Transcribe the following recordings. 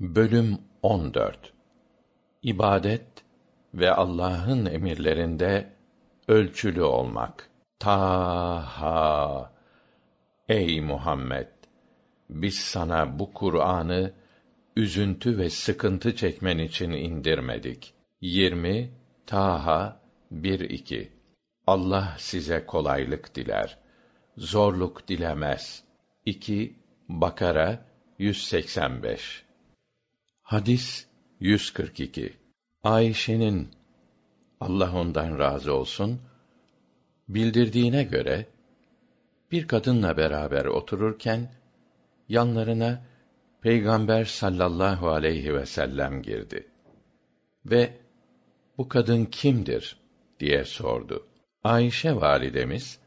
Bölüm 14 İbadet ve Allah'ın emirlerinde ölçülü olmak. Ta Ey Muhammed! Biz sana bu Kur'an'ı üzüntü ve sıkıntı çekmen için indirmedik. 20 Taha 1 2 Allah size kolaylık diler. Zorluk dilemez. 2 Bakara 185 Hadis 142 Ayşe'nin Allah ondan razı olsun bildirdiğine göre bir kadınla beraber otururken yanlarına Peygamber sallallahu aleyhi ve sellem girdi ve bu kadın kimdir diye sordu. Ayşe validemiz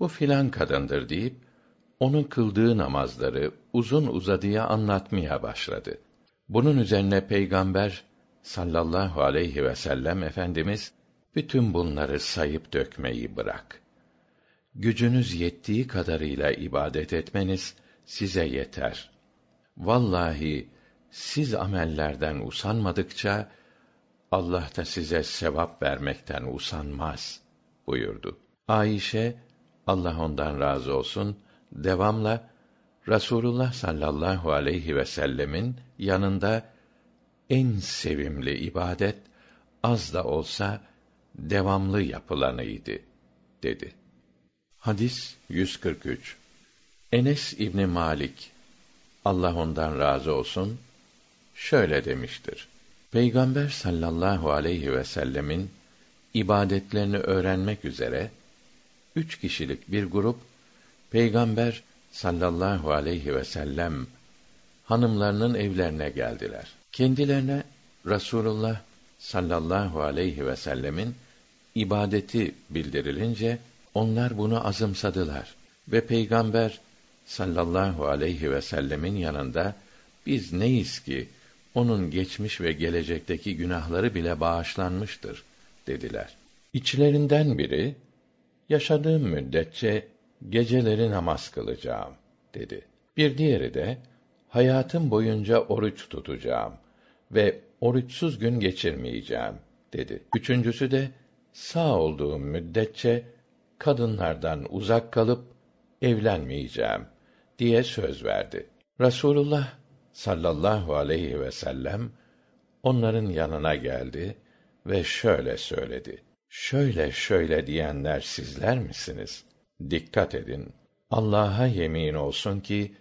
bu filan kadındır deyip onun kıldığı namazları uzun uzadıya anlatmaya başladı. Bunun üzerine Peygamber sallallahu aleyhi ve sellem efendimiz bütün bunları sayıp dökmeyi bırak. Gücünüz yettiği kadarıyla ibadet etmeniz size yeter. Vallahi siz amellerden usanmadıkça Allah da size sevap vermekten usanmaz buyurdu. Ayşe Allah ondan razı olsun devamla Rasulullah sallallahu aleyhi ve sellemin yanında en sevimli ibadet az da olsa devamlı yapılanıydı dedi. Hadis 143. Enes İbni Malik Allah ondan razı olsun şöyle demiştir. Peygamber sallallahu aleyhi ve sellemin ibadetlerini öğrenmek üzere üç kişilik bir grup Peygamber sallallahu aleyhi ve sellem hanımlarının evlerine geldiler. Kendilerine Rasulullah sallallahu aleyhi ve sellemin ibadeti bildirilince onlar bunu azımsadılar ve Peygamber sallallahu aleyhi ve sellemin yanında biz neyiz ki onun geçmiş ve gelecekteki günahları bile bağışlanmıştır dediler. İçlerinden biri yaşadığım müddetçe geceleri namaz kılacağım dedi. Bir diğeri de hayatım boyunca oruç tutacağım ve oruçsuz gün geçirmeyeceğim dedi. Üçüncüsü de sağ olduğum müddetçe kadınlardan uzak kalıp evlenmeyeceğim diye söz verdi. Rasulullah sallallahu aleyhi ve sellem onların yanına geldi ve şöyle söyledi. Şöyle şöyle diyenler sizler misiniz? Dikkat edin. Allah'a yemin olsun ki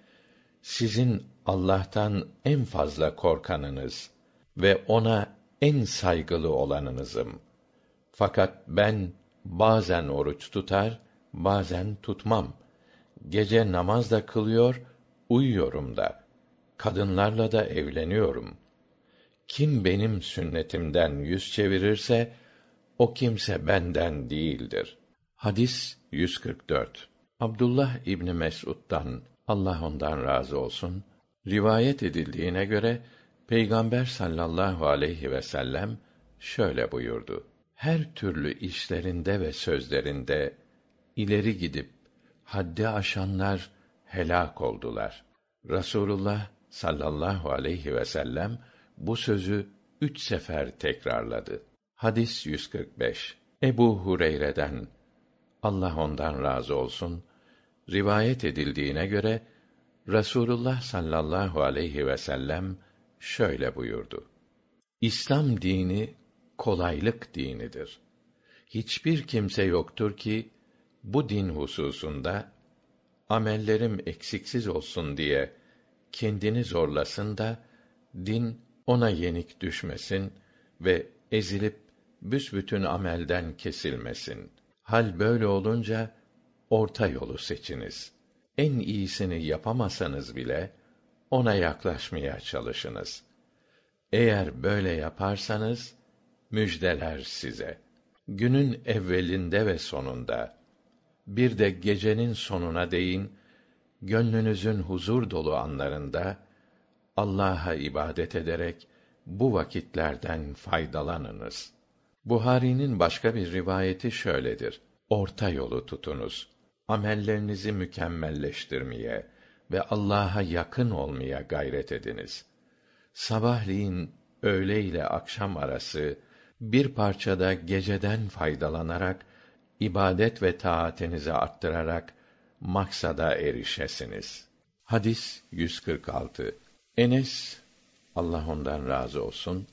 sizin Allah'tan en fazla korkanınız ve ona en saygılı olanınızım. Fakat ben bazen oruç tutar, bazen tutmam. Gece namaz da kılıyor, uyuyorum da. Kadınlarla da evleniyorum. Kim benim sünnetimden yüz çevirirse o kimse benden değildir. Hadis 144. Abdullah İbni Mes'ud'dan Allah ondan razı olsun rivayet edildiğine göre Peygamber sallallahu aleyhi ve sellem şöyle buyurdu: Her türlü işlerinde ve sözlerinde ileri gidip haddi aşanlar helak oldular. Rasulullah sallallahu aleyhi ve sellem bu sözü üç sefer tekrarladı. Hadis 145. Ebu Hureyre'den Allah ondan razı olsun rivayet edildiğine göre Rasulullah sallallahu aleyhi ve sellem şöyle buyurdu. İslam dini kolaylık dinidir. Hiçbir kimse yoktur ki bu din hususunda amellerim eksiksiz olsun diye kendini zorlasın da din ona yenik düşmesin ve ezilip büsbütün amelden kesilmesin. Hal böyle olunca orta yolu seçiniz. En iyisini yapamasanız bile ona yaklaşmaya çalışınız. Eğer böyle yaparsanız müjdeler size. Günün evvelinde ve sonunda bir de gecenin sonuna değin gönlünüzün huzur dolu anlarında Allah'a ibadet ederek bu vakitlerden faydalanınız. Buhari'nin başka bir rivayeti şöyledir: Orta yolu tutunuz. Amellerinizi mükemmelleştirmeye ve Allah'a yakın olmaya gayret ediniz. sabahleyin öğle ile akşam arası bir parçada geceden faydalanarak ibadet ve taatinizi arttırarak maksada erişesiniz. Hadis 146. Enes Allah ondan razı olsun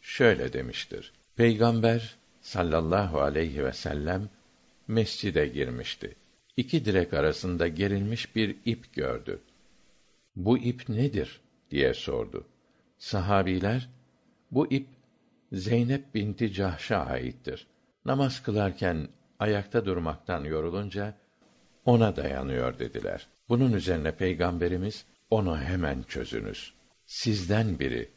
şöyle demiştir. Peygamber sallallahu aleyhi ve sellem mescide girmişti. İki direk arasında gerilmiş bir ip gördü. Bu ip nedir diye sordu. Sahabiler bu ip Zeynep binti Cahş'a aittir. Namaz kılarken ayakta durmaktan yorulunca ona dayanıyor dediler. Bunun üzerine peygamberimiz onu hemen çözünüz. Sizden biri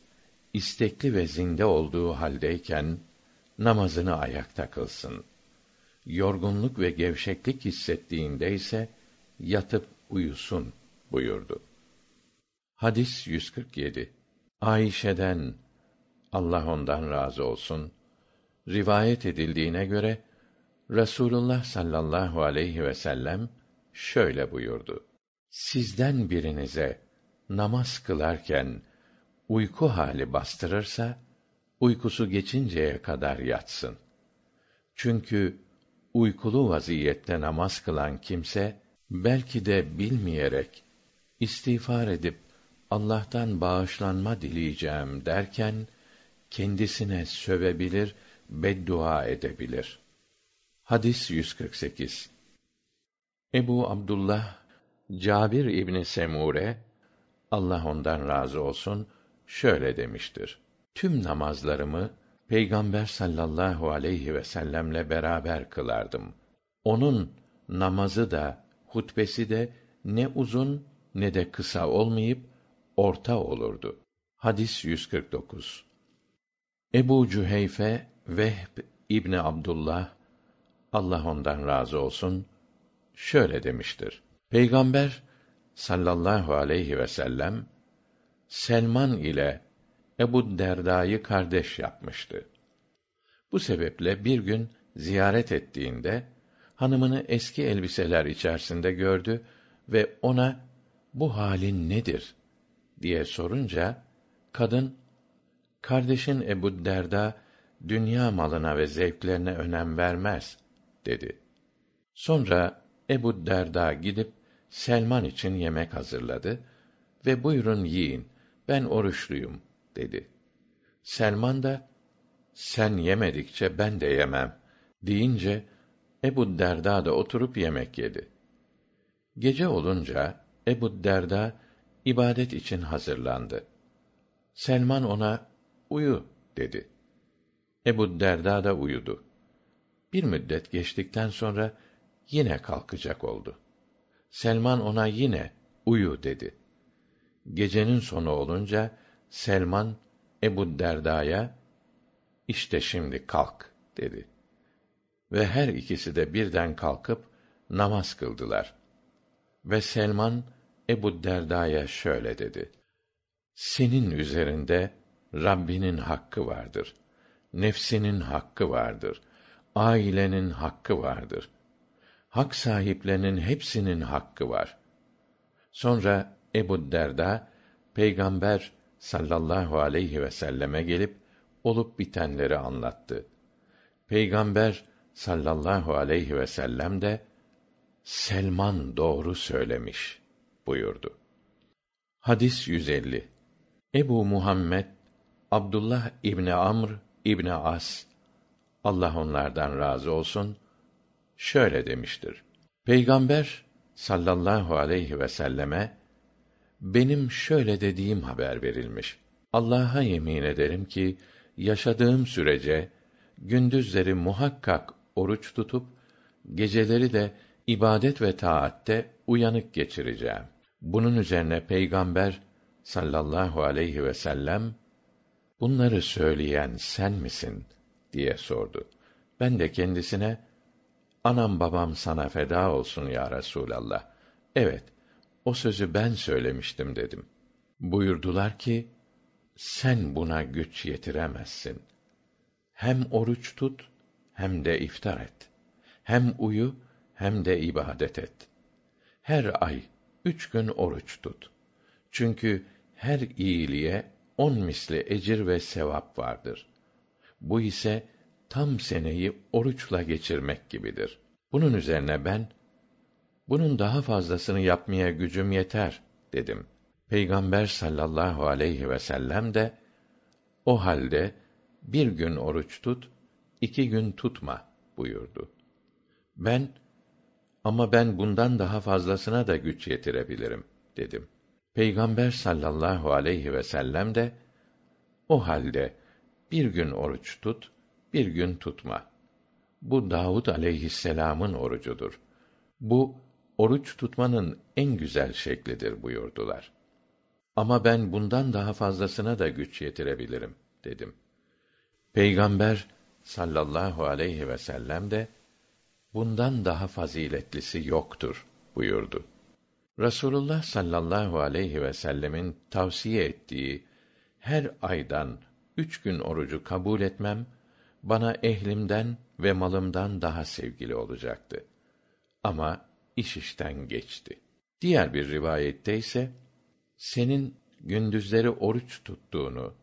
istekli ve zinde olduğu haldeyken namazını ayakta kılsın. Yorgunluk ve gevşeklik hissettiğinde ise yatıp uyusun buyurdu. Hadis 147. Ayşe'den Allah ondan razı olsun rivayet edildiğine göre Rasulullah sallallahu aleyhi ve sellem şöyle buyurdu. Sizden birinize namaz kılarken uyku hali bastırırsa uykusu geçinceye kadar yatsın. Çünkü uykulu vaziyette namaz kılan kimse belki de bilmeyerek istiğfar edip Allah'tan bağışlanma dileyeceğim derken kendisine sövebilir, beddua edebilir. Hadis 148. Ebu Abdullah Cabir İbni Semure Allah ondan razı olsun şöyle demiştir. Tüm namazlarımı Peygamber sallallahu aleyhi ve sellemle beraber kılardım. Onun namazı da hutbesi de ne uzun ne de kısa olmayıp orta olurdu. Hadis 149. Ebu Cüheyfe Vehb İbni Abdullah Allah ondan razı olsun şöyle demiştir. Peygamber sallallahu aleyhi ve sellem Selman ile Ebu Derda'yı kardeş yapmıştı. Bu sebeple bir gün ziyaret ettiğinde hanımını eski elbiseler içerisinde gördü ve ona bu halin nedir diye sorunca kadın kardeşin Ebu Derda dünya malına ve zevklerine önem vermez dedi. Sonra Ebu Derda gidip Selman için yemek hazırladı ve buyurun yiyin, ben oruçluyum dedi. Selman da sen yemedikçe ben de yemem deyince Ebu Derda da oturup yemek yedi. Gece olunca Ebu Derda ibadet için hazırlandı. Selman ona uyu dedi. Ebu Derda da uyudu. Bir müddet geçtikten sonra yine kalkacak oldu. Selman ona yine uyu dedi. Gecenin sonu olunca Selman Ebu Derda'ya işte şimdi kalk dedi. Ve her ikisi de birden kalkıp namaz kıldılar. Ve Selman Ebu Derda'ya şöyle dedi. Senin üzerinde Rabbinin hakkı vardır. Nefsinin hakkı vardır. Ailenin hakkı vardır. Hak sahiplerinin hepsinin hakkı var. Sonra Ebu Derda Peygamber sallallahu aleyhi ve selleme gelip olup bitenleri anlattı. Peygamber sallallahu aleyhi ve sellem de Selman doğru söylemiş buyurdu. Hadis 150. Ebu Muhammed Abdullah İbni Amr İbni As Allah onlardan razı olsun şöyle demiştir. Peygamber sallallahu aleyhi ve selleme benim şöyle dediğim haber verilmiş. Allah'a yemin ederim ki yaşadığım sürece gündüzleri muhakkak oruç tutup geceleri de ibadet ve taatte uyanık geçireceğim. Bunun üzerine peygamber sallallahu aleyhi ve sellem bunları söyleyen sen misin diye sordu. Ben de kendisine anam babam sana feda olsun ya Resulallah. Evet, o sözü ben söylemiştim dedim. Buyurdular ki, sen buna güç yetiremezsin. Hem oruç tut, hem de iftar et. Hem uyu, hem de ibadet et. Her ay üç gün oruç tut. Çünkü her iyiliğe on misli ecir ve sevap vardır. Bu ise tam seneyi oruçla geçirmek gibidir. Bunun üzerine ben, bunun daha fazlasını yapmaya gücüm yeter, dedim. Peygamber sallallahu aleyhi ve sellem de, o halde bir gün oruç tut, iki gün tutma buyurdu. Ben, ama ben bundan daha fazlasına da güç yetirebilirim, dedim. Peygamber sallallahu aleyhi ve sellem de, o halde bir gün oruç tut, bir gün tutma. Bu Davud aleyhisselam'ın orucudur. Bu oruç tutmanın en güzel şeklidir buyurdular. Ama ben bundan daha fazlasına da güç yetirebilirim dedim. Peygamber sallallahu aleyhi ve sellem de bundan daha faziletlisi yoktur buyurdu. Rasulullah sallallahu aleyhi ve sellemin tavsiye ettiği her aydan üç gün orucu kabul etmem bana ehlimden ve malımdan daha sevgili olacaktı. Ama iş işten geçti. Diğer bir rivayette ise senin gündüzleri oruç tuttuğunu,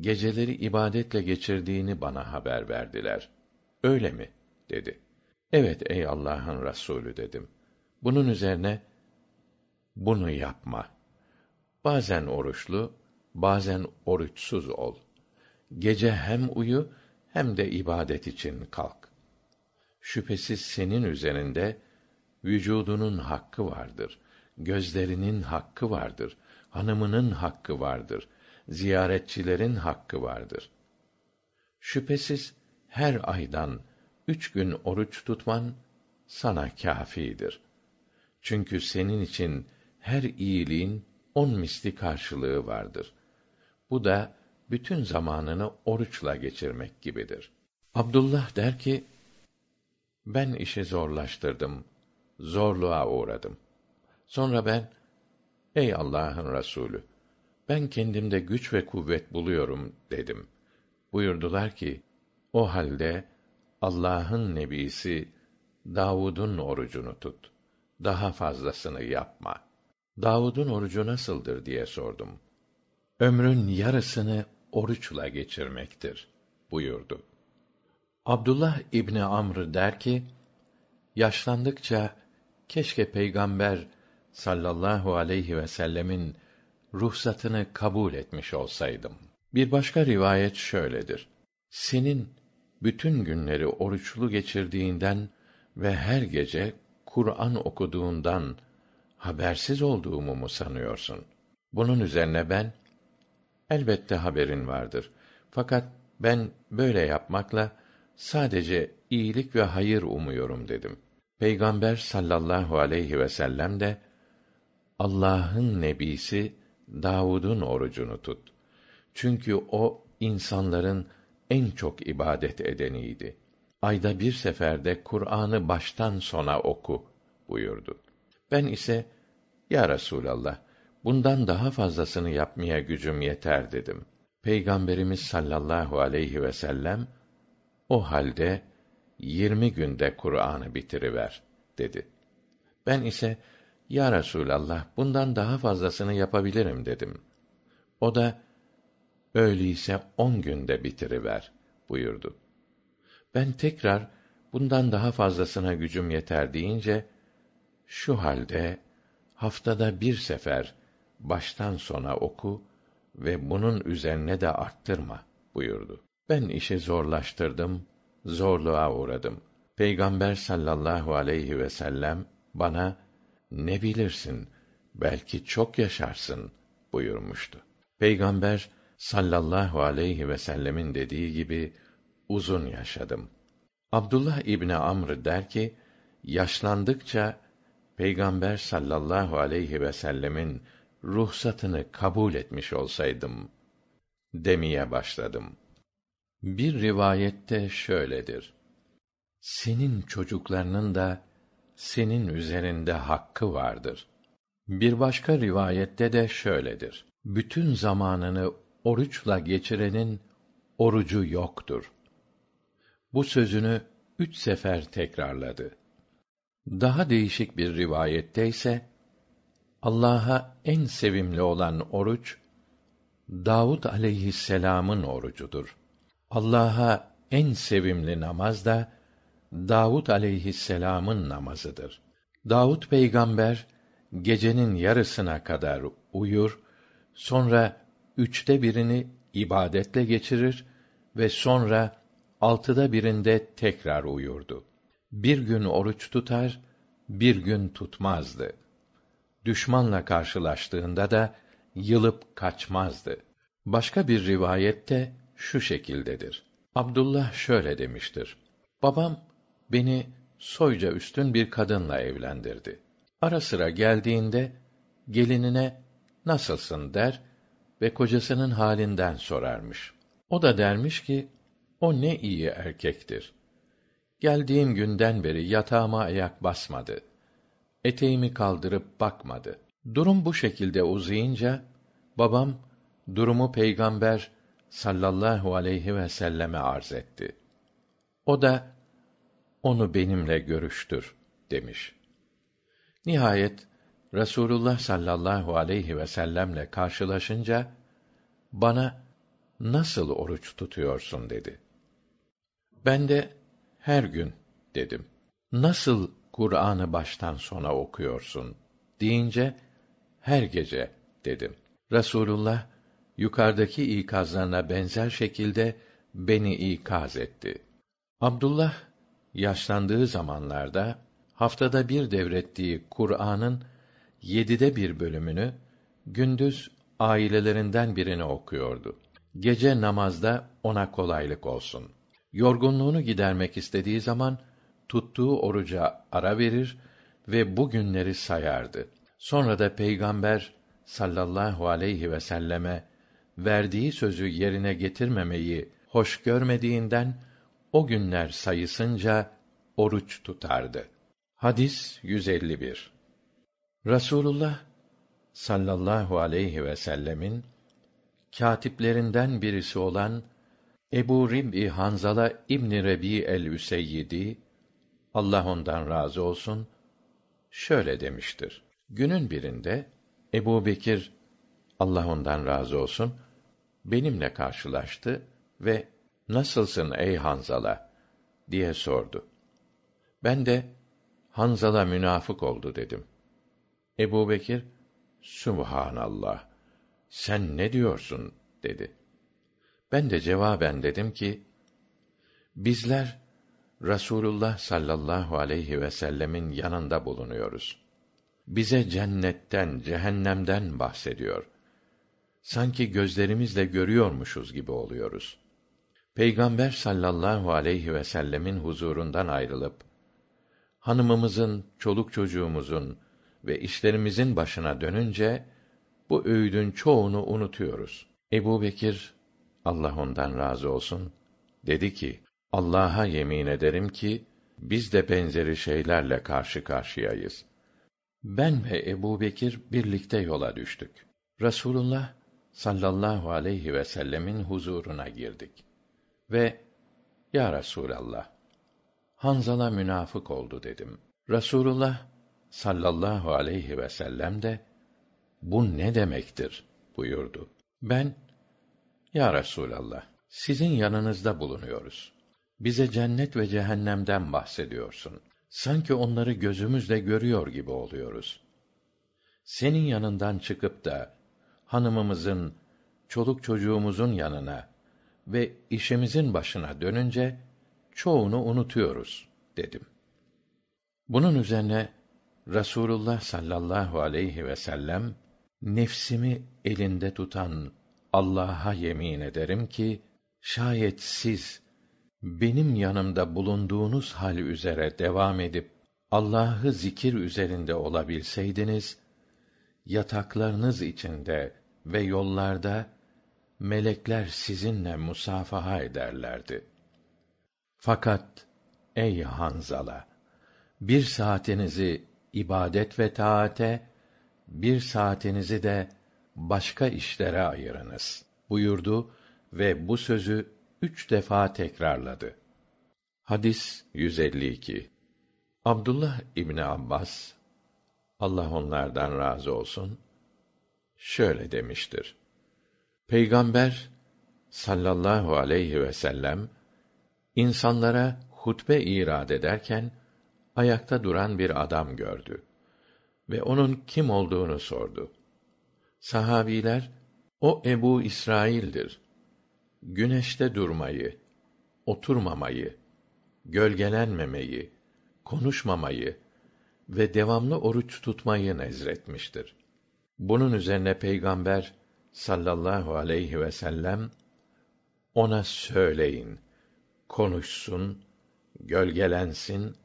geceleri ibadetle geçirdiğini bana haber verdiler. Öyle mi? dedi. Evet ey Allah'ın Resulü dedim. Bunun üzerine bunu yapma. Bazen oruçlu, bazen oruçsuz ol. Gece hem uyu hem de ibadet için kalk. Şüphesiz senin üzerinde vücudunun hakkı vardır, gözlerinin hakkı vardır, hanımının hakkı vardır, ziyaretçilerin hakkı vardır. Şüphesiz her aydan üç gün oruç tutman sana kâfidir. Çünkü senin için her iyiliğin on misli karşılığı vardır. Bu da bütün zamanını oruçla geçirmek gibidir. Abdullah der ki, ben işi zorlaştırdım, zorluğa uğradım. Sonra ben, ey Allah'ın Resulü, ben kendimde güç ve kuvvet buluyorum dedim. Buyurdular ki, o halde Allah'ın nebisi Davud'un orucunu tut. Daha fazlasını yapma. Davud'un orucu nasıldır diye sordum. Ömrün yarısını oruçla geçirmektir buyurdu. Abdullah İbni Amr der ki, yaşlandıkça keşke peygamber sallallahu aleyhi ve sellemin ruhsatını kabul etmiş olsaydım. Bir başka rivayet şöyledir. Senin bütün günleri oruçlu geçirdiğinden ve her gece Kur'an okuduğundan habersiz olduğumu mu sanıyorsun? Bunun üzerine ben elbette haberin vardır. Fakat ben böyle yapmakla sadece iyilik ve hayır umuyorum dedim. Peygamber sallallahu aleyhi ve sellem de Allah'ın nebisi Davud'un orucunu tut. Çünkü o insanların en çok ibadet edeniydi. Ayda bir seferde Kur'an'ı baştan sona oku buyurdu. Ben ise ya Resulallah bundan daha fazlasını yapmaya gücüm yeter dedim. Peygamberimiz sallallahu aleyhi ve sellem o halde yirmi günde Kur'an'ı bitiriver dedi. Ben ise ya Resulallah bundan daha fazlasını yapabilirim dedim. O da öyleyse on günde bitiriver buyurdu. Ben tekrar bundan daha fazlasına gücüm yeter deyince şu halde haftada bir sefer baştan sona oku ve bunun üzerine de arttırma buyurdu. Ben işi zorlaştırdım, zorluğa uğradım. Peygamber sallallahu aleyhi ve sellem bana ne bilirsin belki çok yaşarsın buyurmuştu. Peygamber sallallahu aleyhi ve sellemin dediği gibi uzun yaşadım. Abdullah İbni Amr der ki, yaşlandıkça Peygamber sallallahu aleyhi ve sellemin ruhsatını kabul etmiş olsaydım demeye başladım. Bir rivayette şöyledir. Senin çocuklarının da senin üzerinde hakkı vardır. Bir başka rivayette de şöyledir. Bütün zamanını oruçla geçirenin orucu yoktur. Bu sözünü üç sefer tekrarladı. Daha değişik bir rivayette ise Allah'a en sevimli olan oruç Davud aleyhisselam'ın orucudur. Allah'a en sevimli namaz da Davud aleyhisselam'ın namazıdır. Davud peygamber gecenin yarısına kadar uyur, sonra üçte birini ibadetle geçirir ve sonra altıda birinde tekrar uyurdu. Bir gün oruç tutar, bir gün tutmazdı. Düşmanla karşılaştığında da yılıp kaçmazdı. Başka bir rivayette şu şekildedir. Abdullah şöyle demiştir. Babam beni soyca üstün bir kadınla evlendirdi. Ara sıra geldiğinde gelinine nasılsın der ve kocasının halinden sorarmış. O da dermiş ki o ne iyi erkektir. Geldiğim günden beri yatağıma ayak basmadı. Eteğimi kaldırıp bakmadı. Durum bu şekilde uzayınca babam durumu peygamber sallallahu aleyhi ve selleme arz etti. O da onu benimle görüştür demiş. Nihayet Resulullah sallallahu aleyhi ve sellemle karşılaşınca bana nasıl oruç tutuyorsun dedi. Ben de her gün dedim. Nasıl Kur'an'ı baştan sona okuyorsun deyince her gece dedim. Resulullah yukarıdaki ikazlarına benzer şekilde beni ikaz etti. Abdullah yaşlandığı zamanlarda haftada bir devrettiği Kur'an'ın yedide bir bölümünü gündüz ailelerinden birine okuyordu. Gece namazda ona kolaylık olsun. Yorgunluğunu gidermek istediği zaman tuttuğu oruca ara verir ve bu günleri sayardı. Sonra da peygamber sallallahu aleyhi ve selleme verdiği sözü yerine getirmemeyi hoş görmediğinden o günler sayısınca oruç tutardı. Hadis 151. Rasulullah sallallahu aleyhi ve sellemin katiplerinden birisi olan Ebu Rib'i Hanzala İbn Rebi el-Üseyyidi Allah ondan razı olsun şöyle demiştir. Günün birinde Ebu Bekir Allah ondan razı olsun benimle karşılaştı ve nasılsın ey Hanzala diye sordu. Ben de Hanzala münafık oldu dedim. Ebu Bekir, Subhanallah, sen ne diyorsun? dedi. Ben de cevaben dedim ki, bizler Rasulullah sallallahu aleyhi ve sellemin yanında bulunuyoruz. Bize cennetten, cehennemden bahsediyor. Sanki gözlerimizle görüyormuşuz gibi oluyoruz. Peygamber sallallahu aleyhi ve sellemin huzurundan ayrılıp hanımımızın, çoluk çocuğumuzun ve işlerimizin başına dönünce bu öğüdün çoğunu unutuyoruz. Ebu Bekir, Allah ondan razı olsun, dedi ki, Allah'a yemin ederim ki, biz de benzeri şeylerle karşı karşıyayız. Ben ve Ebu Bekir birlikte yola düştük. Rasulullah sallallahu aleyhi ve sellemin huzuruna girdik. Ve, Ya Resûlallah, Hanzala münafık oldu dedim. Rasulullah sallallahu aleyhi ve sellem de bu ne demektir buyurdu. Ben Ya Resulallah sizin yanınızda bulunuyoruz. Bize cennet ve cehennemden bahsediyorsun. Sanki onları gözümüzle görüyor gibi oluyoruz. Senin yanından çıkıp da hanımımızın, çoluk çocuğumuzun yanına ve işimizin başına dönünce çoğunu unutuyoruz dedim. Bunun üzerine Rasulullah sallallahu aleyhi ve sellem nefsimi elinde tutan Allah'a yemin ederim ki şayet siz benim yanımda bulunduğunuz hal üzere devam edip Allah'ı zikir üzerinde olabilseydiniz yataklarınız içinde ve yollarda melekler sizinle musafaha ederlerdi. Fakat ey Hanzala bir saatinizi ibadet ve taate, bir saatinizi de başka işlere ayırınız buyurdu ve bu sözü üç defa tekrarladı. Hadis 152 Abdullah İbni Abbas, Allah onlardan razı olsun, şöyle demiştir. Peygamber sallallahu aleyhi ve sellem insanlara hutbe irad ederken ayakta duran bir adam gördü ve onun kim olduğunu sordu. Sahabiler o Ebu İsrail'dir. Güneşte durmayı, oturmamayı, gölgelenmemeyi, konuşmamayı ve devamlı oruç tutmayı nezretmiştir. Bunun üzerine Peygamber sallallahu aleyhi ve sellem ona söyleyin, konuşsun, gölgelensin,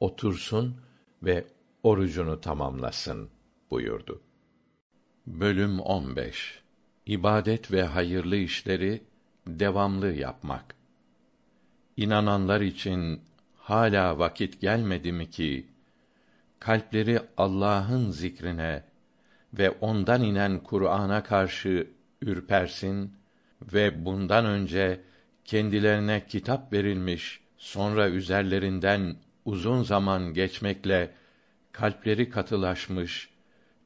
otursun ve orucunu tamamlasın buyurdu. Bölüm 15 İbadet ve hayırlı işleri devamlı yapmak. İnananlar için hala vakit gelmedi mi ki kalpleri Allah'ın zikrine ve ondan inen Kur'an'a karşı ürpersin ve bundan önce kendilerine kitap verilmiş, sonra üzerlerinden uzun zaman geçmekle kalpleri katılaşmış,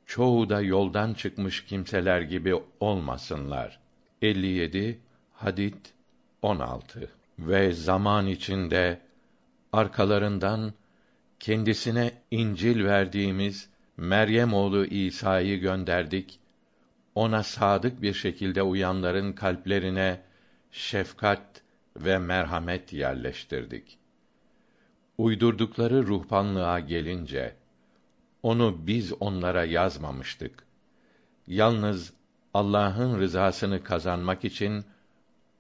çoğu da yoldan çıkmış kimseler gibi olmasınlar. 57 Hadid 16 Ve zaman içinde arkalarından kendisine İncil verdiğimiz Meryem oğlu İsa'yı gönderdik. Ona sadık bir şekilde uyanların kalplerine şefkat ve merhamet yerleştirdik. Uydurdukları ruhbanlığa gelince onu biz onlara yazmamıştık. Yalnız Allah'ın rızasını kazanmak için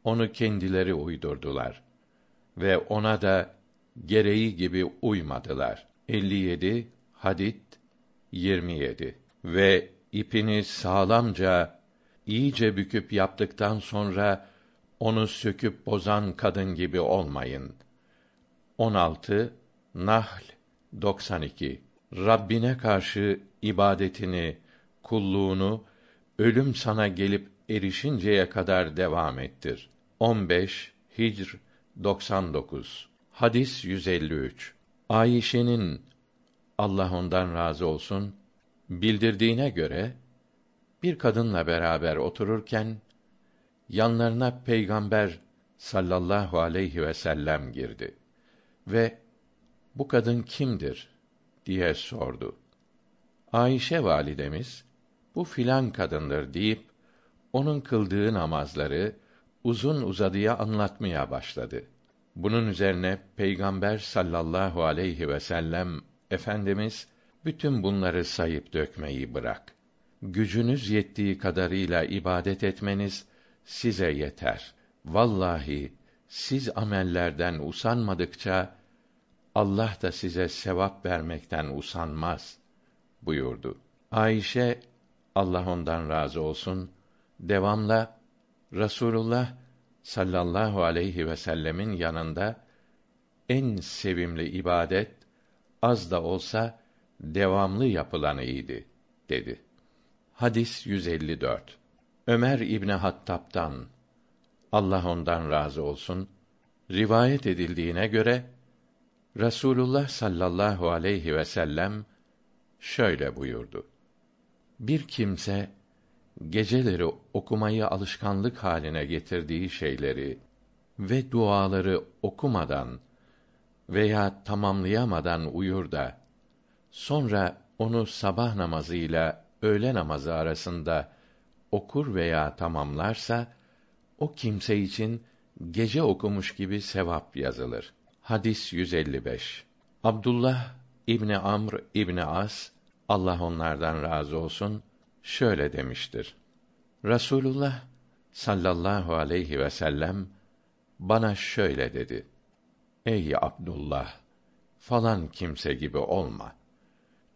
onu kendileri uydurdular ve ona da gereği gibi uymadılar. 57 Hadid 27 ve ipini sağlamca iyice büküp yaptıktan sonra onu söküp bozan kadın gibi olmayın. 16 Nahl 92 Rabbine karşı ibadetini, kulluğunu ölüm sana gelip erişinceye kadar devam ettir. 15 Hicr 99 Hadis 153 Ayşe'nin Allah ondan razı olsun bildirdiğine göre bir kadınla beraber otururken yanlarına peygamber sallallahu aleyhi ve sellem girdi ve bu kadın kimdir diye sordu. Ayşe validemiz bu filan kadındır deyip onun kıldığı namazları uzun uzadıya anlatmaya başladı. Bunun üzerine Peygamber sallallahu aleyhi ve sellem efendimiz bütün bunları sayıp dökmeyi bırak. Gücünüz yettiği kadarıyla ibadet etmeniz size yeter. Vallahi siz amellerden usanmadıkça Allah da size sevap vermekten usanmaz buyurdu. Ayşe Allah ondan razı olsun devamla Rasulullah sallallahu aleyhi ve sellemin yanında en sevimli ibadet az da olsa devamlı yapılanıydı dedi. Hadis 154. Ömer İbni Hattab'dan Allah ondan razı olsun rivayet edildiğine göre Rasulullah sallallahu aleyhi ve sellem şöyle buyurdu. Bir kimse geceleri okumayı alışkanlık haline getirdiği şeyleri ve duaları okumadan veya tamamlayamadan uyur da sonra onu sabah namazıyla öğle namazı arasında okur veya tamamlarsa o kimse için gece okumuş gibi sevap yazılır. Hadis 155. Abdullah İbni Amr İbni As Allah onlardan razı olsun şöyle demiştir. Rasulullah sallallahu aleyhi ve sellem bana şöyle dedi. Ey Abdullah, falan kimse gibi olma.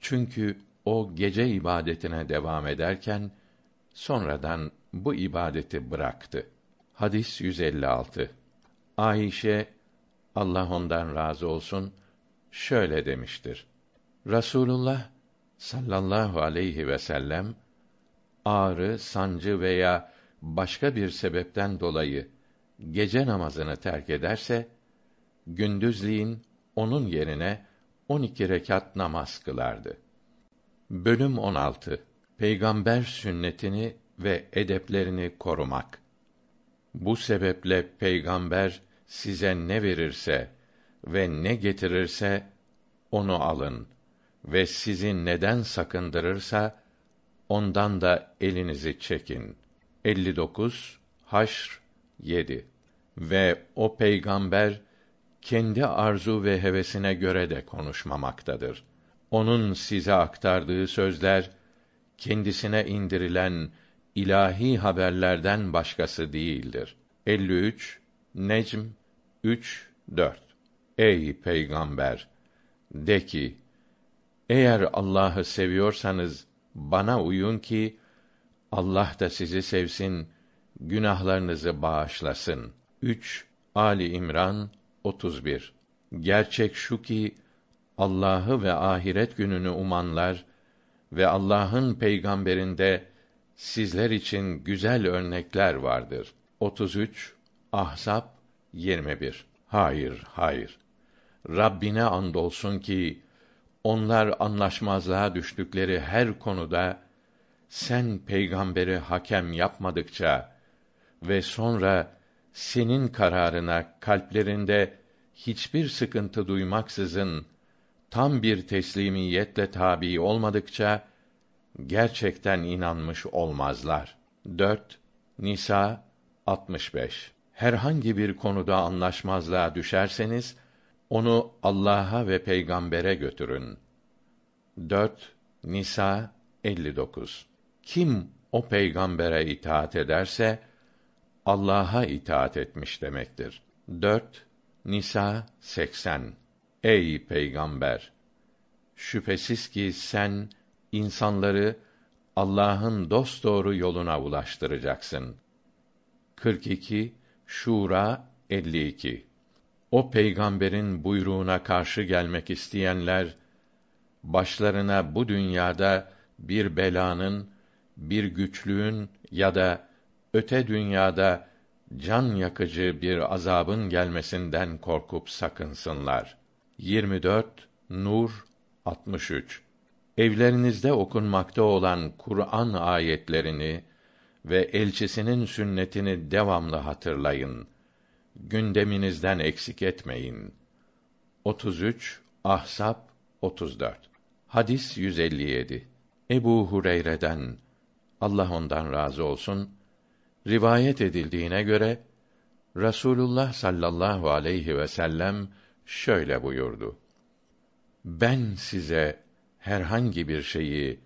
Çünkü o gece ibadetine devam ederken sonradan bu ibadeti bıraktı. Hadis 156. Ayşe Allah ondan razı olsun şöyle demiştir. Rasulullah sallallahu aleyhi ve sellem ağrı, sancı veya başka bir sebepten dolayı gece namazını terk ederse gündüzliğin onun yerine 12 rekat namaz kılardı. Bölüm 16. Peygamber sünnetini ve edeplerini korumak. Bu sebeple peygamber size ne verirse ve ne getirirse onu alın ve sizi neden sakındırırsa ondan da elinizi çekin. 59 Haşr 7 Ve o peygamber kendi arzu ve hevesine göre de konuşmamaktadır. Onun size aktardığı sözler kendisine indirilen ilahi haberlerden başkası değildir. 53 Necm 3 4 Ey peygamber de ki eğer Allah'ı seviyorsanız bana uyun ki Allah da sizi sevsin, günahlarınızı bağışlasın. 3 Ali İmran 31 Gerçek şu ki Allah'ı ve ahiret gününü umanlar ve Allah'ın peygamberinde sizler için güzel örnekler vardır. 33 Ahzab 21 Hayır, hayır. Rabbine andolsun ki onlar anlaşmazlığa düştükleri her konuda sen peygamberi hakem yapmadıkça ve sonra senin kararına kalplerinde hiçbir sıkıntı duymaksızın tam bir teslimiyetle tabi olmadıkça gerçekten inanmış olmazlar. 4 Nisa 65 Herhangi bir konuda anlaşmazlığa düşerseniz onu Allah'a ve peygambere götürün. 4 Nisa 59 Kim o peygambere itaat ederse Allah'a itaat etmiş demektir. 4 Nisa 80 Ey peygamber şüphesiz ki sen insanları Allah'ın dosdoğru yoluna ulaştıracaksın. 42 Şura 52 O peygamberin buyruğuna karşı gelmek isteyenler başlarına bu dünyada bir belanın, bir güçlüğün ya da öte dünyada can yakıcı bir azabın gelmesinden korkup sakınsınlar. 24 Nur 63 Evlerinizde okunmakta olan Kur'an ayetlerini ve elçisinin sünnetini devamlı hatırlayın. Gündeminizden eksik etmeyin. 33 Ahsap 34 Hadis 157 Ebu Hureyre'den Allah ondan razı olsun rivayet edildiğine göre Rasulullah sallallahu aleyhi ve sellem şöyle buyurdu. Ben size herhangi bir şeyi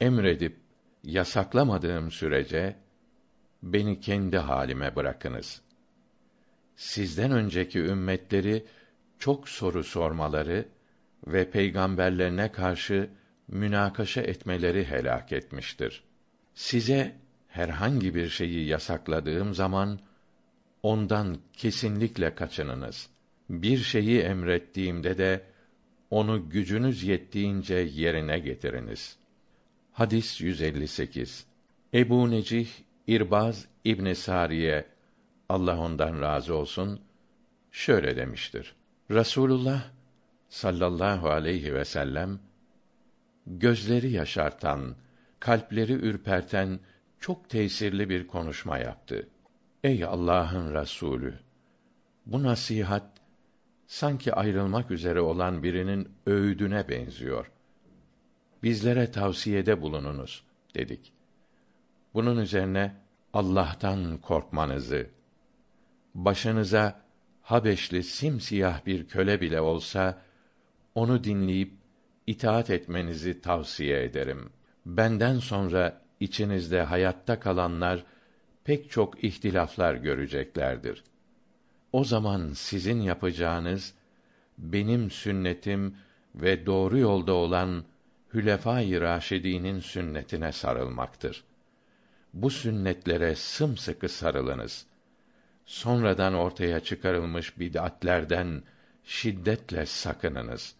emredip yasaklamadığım sürece beni kendi halime bırakınız. Sizden önceki ümmetleri çok soru sormaları ve peygamberlerine karşı münakaşa etmeleri helak etmiştir. Size herhangi bir şeyi yasakladığım zaman ondan kesinlikle kaçınınız. Bir şeyi emrettiğimde de onu gücünüz yettiğince yerine getiriniz. Hadis 158. Ebu Necih İrbaz İbn Sariye Allah ondan razı olsun şöyle demiştir. Rasulullah sallallahu aleyhi ve sellem gözleri yaşartan, kalpleri ürperten çok tesirli bir konuşma yaptı. Ey Allah'ın Resulü, bu nasihat sanki ayrılmak üzere olan birinin öğüdüne benziyor. Bizlere tavsiyede bulununuz dedik. Bunun üzerine Allah'tan korkmanızı, başınıza Habeşli simsiyah bir köle bile olsa onu dinleyip itaat etmenizi tavsiye ederim. Benden sonra içinizde hayatta kalanlar pek çok ihtilaflar göreceklerdir. O zaman sizin yapacağınız benim sünnetim ve doğru yolda olan Hülefâ-i Raşidî'nin sünnetine sarılmaktır. Bu sünnetlere sımsıkı sarılınız. Sonradan ortaya çıkarılmış bid'atlerden şiddetle sakınınız.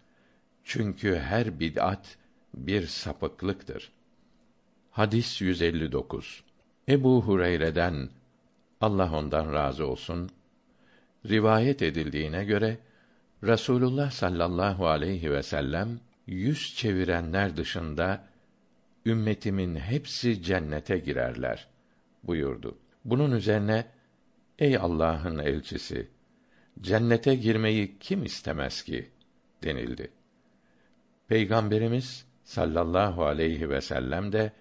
Çünkü her bid'at bir sapıklıktır. Hadis 159. Ebu Hureyre'den Allah ondan razı olsun rivayet edildiğine göre Rasulullah sallallahu aleyhi ve sellem yüz çevirenler dışında ümmetimin hepsi cennete girerler buyurdu. Bunun üzerine ey Allah'ın elçisi cennete girmeyi kim istemez ki denildi. Peygamberimiz sallallahu aleyhi ve sellem de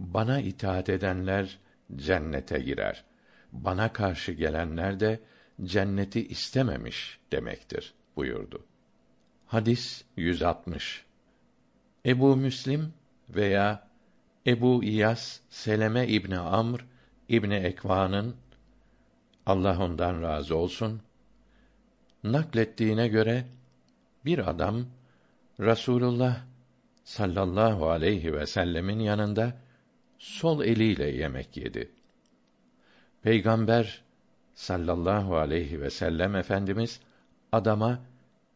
bana itaat edenler cennete girer. Bana karşı gelenler de cenneti istememiş demektir buyurdu. Hadis 160. Ebu Müslim veya Ebu İyas Seleme İbni Amr İbni Ekva'nın Allah ondan razı olsun naklettiğine göre bir adam Rasulullah sallallahu aleyhi ve sellemin yanında sol eliyle yemek yedi. Peygamber sallallahu aleyhi ve sellem efendimiz adama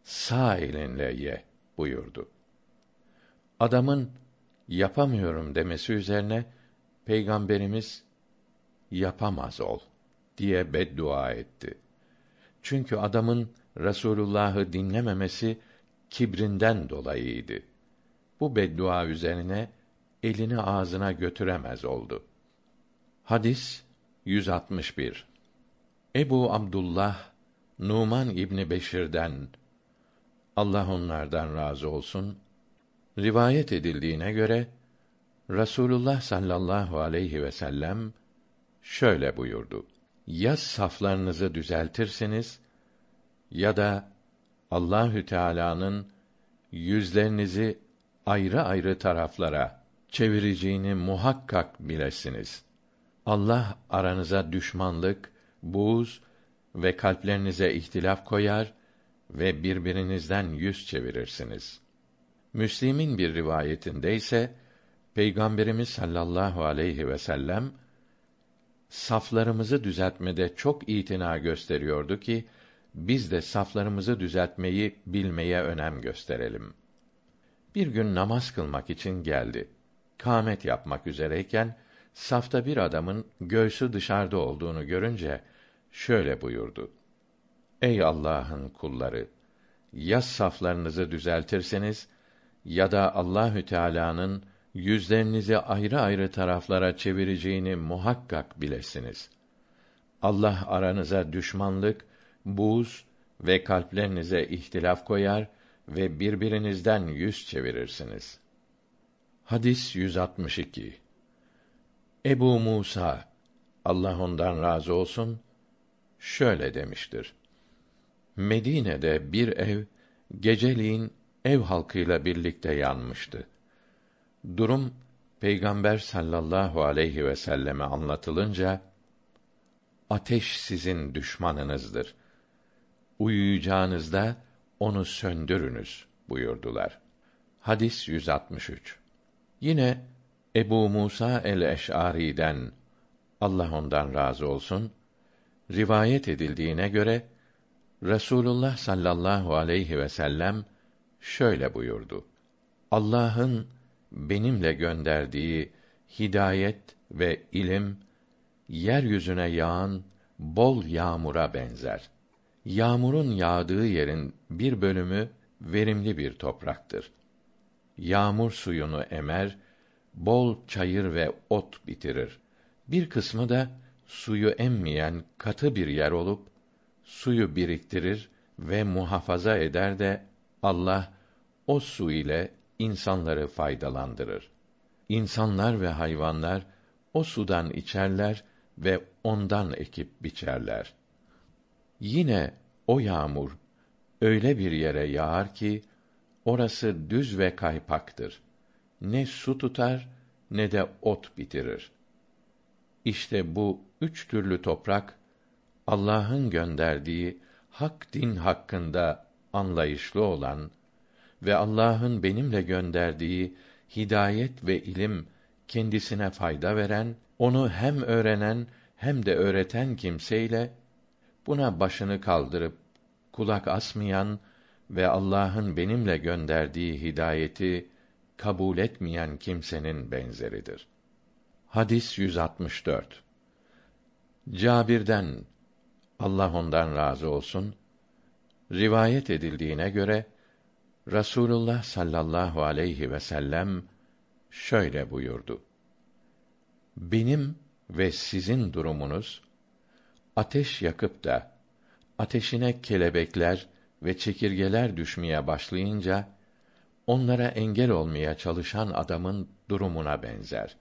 sağ elinle ye buyurdu. Adamın yapamıyorum demesi üzerine peygamberimiz yapamaz ol diye beddua etti. Çünkü adamın Resulullah'ı dinlememesi kibrinden dolayıydı. Bu beddua üzerine elini ağzına götüremez oldu. Hadis 161. Ebu Abdullah Numan İbni Beşir'den Allah onlardan razı olsun rivayet edildiğine göre Rasulullah sallallahu aleyhi ve sellem şöyle buyurdu. Ya saflarınızı düzeltirsiniz ya da Allahü Teala'nın yüzlerinizi ayrı ayrı taraflara çevireceğini muhakkak bilesiniz. Allah aranıza düşmanlık, buğz ve kalplerinize ihtilaf koyar ve birbirinizden yüz çevirirsiniz. Müslim'in bir rivayetinde ise Peygamberimiz sallallahu aleyhi ve sellem saflarımızı düzeltmede çok itina gösteriyordu ki biz de saflarımızı düzeltmeyi bilmeye önem gösterelim. Bir gün namaz kılmak için geldi. Kâmet yapmak üzereyken safta bir adamın göğsü dışarıda olduğunu görünce şöyle buyurdu: Ey Allah'ın kulları, ya saflarınızı düzeltirseniz ya da Allahü Teala'nın yüzlerinizi ayrı ayrı taraflara çevireceğini muhakkak bilesiniz. Allah aranıza düşmanlık, buz ve kalplerinize ihtilaf koyar ve birbirinizden yüz çevirirsiniz. Hadis 162. Ebu Musa Allah ondan razı olsun şöyle demiştir. Medine'de bir ev geceliğin ev halkıyla birlikte yanmıştı. Durum Peygamber sallallahu aleyhi ve selleme anlatılınca ateş sizin düşmanınızdır. Uyuyacağınızda onu söndürünüz buyurdular. Hadis 163. Yine Ebu Musa el-Eş'ari'den Allah ondan razı olsun rivayet edildiğine göre Resulullah sallallahu aleyhi ve sellem şöyle buyurdu. Allah'ın benimle gönderdiği hidayet ve ilim yeryüzüne yağan bol yağmura benzer. Yağmurun yağdığı yerin bir bölümü verimli bir topraktır. Yağmur suyunu emer, bol çayır ve ot bitirir. Bir kısmı da suyu emmeyen katı bir yer olup suyu biriktirir ve muhafaza eder de Allah o su ile insanları faydalandırır. İnsanlar ve hayvanlar o sudan içerler ve ondan ekip biçerler. Yine o yağmur öyle bir yere yağar ki orası düz ve kaypaktır. Ne su tutar ne de ot bitirir. İşte bu üç türlü toprak Allah'ın gönderdiği hak din hakkında anlayışlı olan ve Allah'ın benimle gönderdiği hidayet ve ilim kendisine fayda veren, onu hem öğrenen hem de öğreten kimseyle buna başını kaldırıp kulak asmayan ve Allah'ın benimle gönderdiği hidayeti kabul etmeyen kimsenin benzeridir. Hadis 164. Cabir'den Allah ondan razı olsun rivayet edildiğine göre Rasulullah sallallahu aleyhi ve sellem şöyle buyurdu. Benim ve sizin durumunuz ateş yakıp da ateşine kelebekler ve çekirgeler düşmeye başlayınca onlara engel olmaya çalışan adamın durumuna benzer.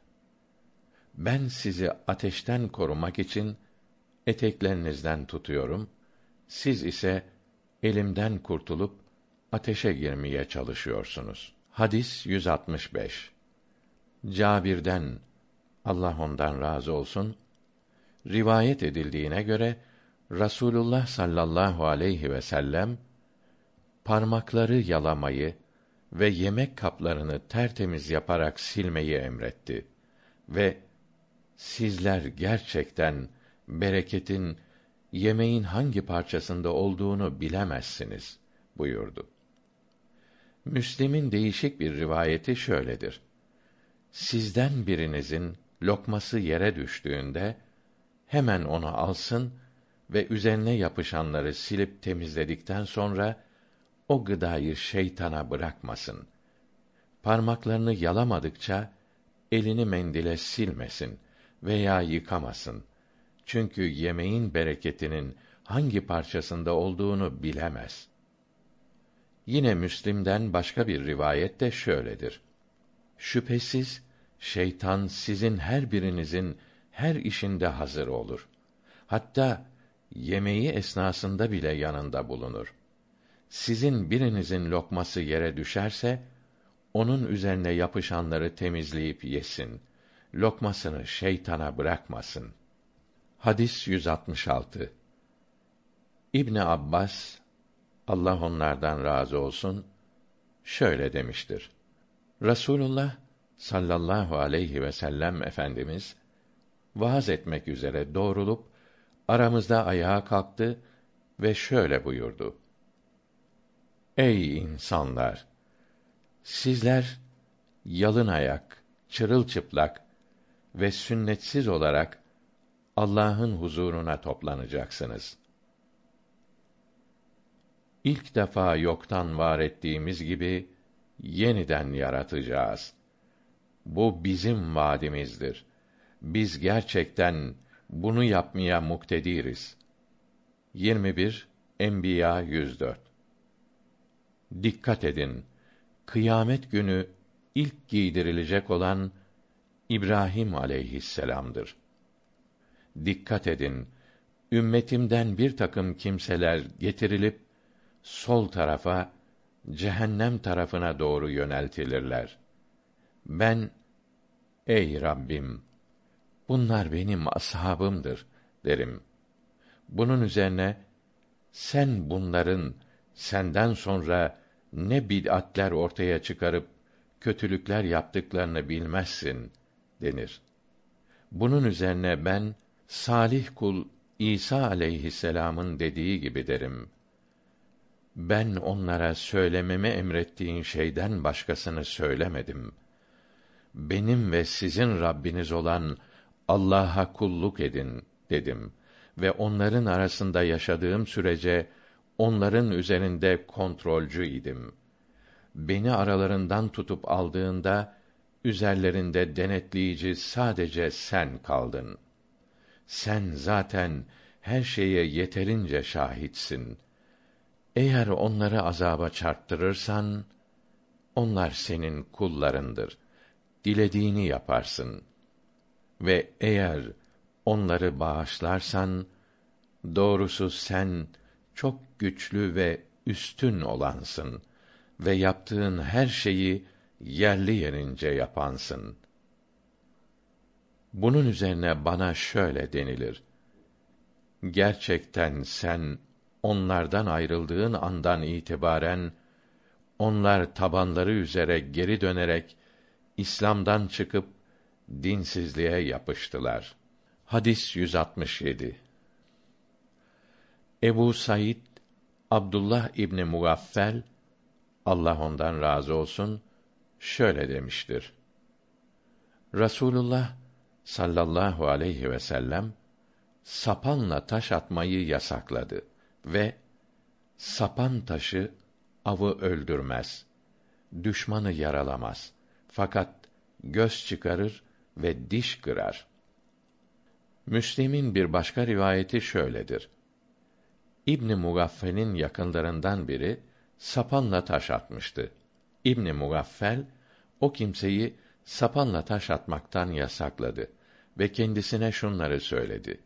Ben sizi ateşten korumak için eteklerinizden tutuyorum. Siz ise elimden kurtulup ateşe girmeye çalışıyorsunuz. Hadis 165. Cabir'den Allah ondan razı olsun rivayet edildiğine göre Rasulullah sallallahu aleyhi ve sellem parmakları yalamayı ve yemek kaplarını tertemiz yaparak silmeyi emretti ve sizler gerçekten bereketin yemeğin hangi parçasında olduğunu bilemezsiniz buyurdu. Müslim'in değişik bir rivayeti şöyledir. Sizden birinizin lokması yere düştüğünde hemen onu alsın ve üzerine yapışanları silip temizledikten sonra o gıdayı şeytana bırakmasın. Parmaklarını yalamadıkça elini mendile silmesin veya yıkamasın. Çünkü yemeğin bereketinin hangi parçasında olduğunu bilemez. Yine Müslim'den başka bir rivayet de şöyledir. Şüphesiz şeytan sizin her birinizin her işinde hazır olur. Hatta yemeği esnasında bile yanında bulunur. Sizin birinizin lokması yere düşerse onun üzerine yapışanları temizleyip yesin. Lokmasını şeytana bırakmasın. Hadis 166. İbni Abbas Allah onlardan razı olsun şöyle demiştir. Rasulullah sallallahu aleyhi ve sellem efendimiz vaaz etmek üzere doğrulup aramızda ayağa kalktı ve şöyle buyurdu. Ey insanlar! Sizler yalın ayak, çırılçıplak ve sünnetsiz olarak Allah'ın huzuruna toplanacaksınız. İlk defa yoktan var ettiğimiz gibi yeniden yaratacağız. Bu bizim vaadimizdir. Biz gerçekten bunu yapmaya muktediriz. 21 Enbiya 104 Dikkat edin. Kıyamet günü ilk giydirilecek olan İbrahim aleyhisselam'dır. Dikkat edin. Ümmetimden bir takım kimseler getirilip sol tarafa cehennem tarafına doğru yöneltilirler. Ben ey Rabbim bunlar benim ashabımdır derim. Bunun üzerine sen bunların senden sonra ne bid'atler ortaya çıkarıp kötülükler yaptıklarını bilmezsin denir. Bunun üzerine ben salih kul İsa aleyhisselam'ın dediği gibi derim. Ben onlara söylememi emrettiğin şeyden başkasını söylemedim. Benim ve sizin Rabbiniz olan Allah'a kulluk edin dedim ve onların arasında yaşadığım sürece onların üzerinde kontrolcü idim. Beni aralarından tutup aldığında üzerlerinde denetleyici sadece sen kaldın. Sen zaten her şeye yeterince şahitsin. Eğer onları azaba çarptırırsan onlar senin kullarındır. Dilediğini yaparsın. Ve eğer onları bağışlarsan doğrusu sen çok güçlü ve üstün olansın ve yaptığın her şeyi yerli yerince yapansın. Bunun üzerine bana şöyle denilir. Gerçekten sen onlardan ayrıldığın andan itibaren onlar tabanları üzere geri dönerek İslam'dan çıkıp dinsizliğe yapıştılar. Hadis 167 Ebu Said Abdullah İbni Mugaffel Allah ondan razı olsun şöyle demiştir. Rasulullah sallallahu aleyhi ve sellem sapanla taş atmayı yasakladı ve sapan taşı avı öldürmez, düşmanı yaralamaz. Fakat göz çıkarır ve diş kırar. Müslim'in bir başka rivayeti şöyledir. İbn Mugaffel'in yakınlarından biri sapanla taş atmıştı. İbn Mugaffel o kimseyi sapanla taş atmaktan yasakladı ve kendisine şunları söyledi.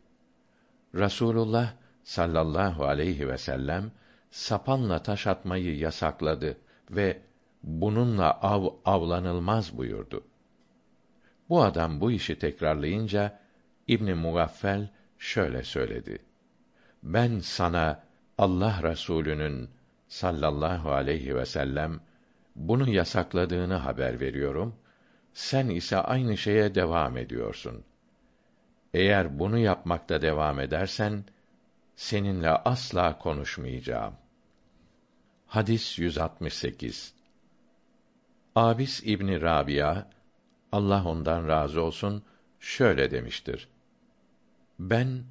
Rasulullah sallallahu aleyhi ve sellem sapanla taş atmayı yasakladı ve bununla av avlanılmaz buyurdu. Bu adam bu işi tekrarlayınca İbn Mugaffel şöyle söyledi. Ben sana Allah Resulü'nün sallallahu aleyhi ve sellem bunu yasakladığını haber veriyorum. Sen ise aynı şeye devam ediyorsun. Eğer bunu yapmakta devam edersen seninle asla konuşmayacağım. Hadis 168. Abis İbni Rabia Allah ondan razı olsun şöyle demiştir. Ben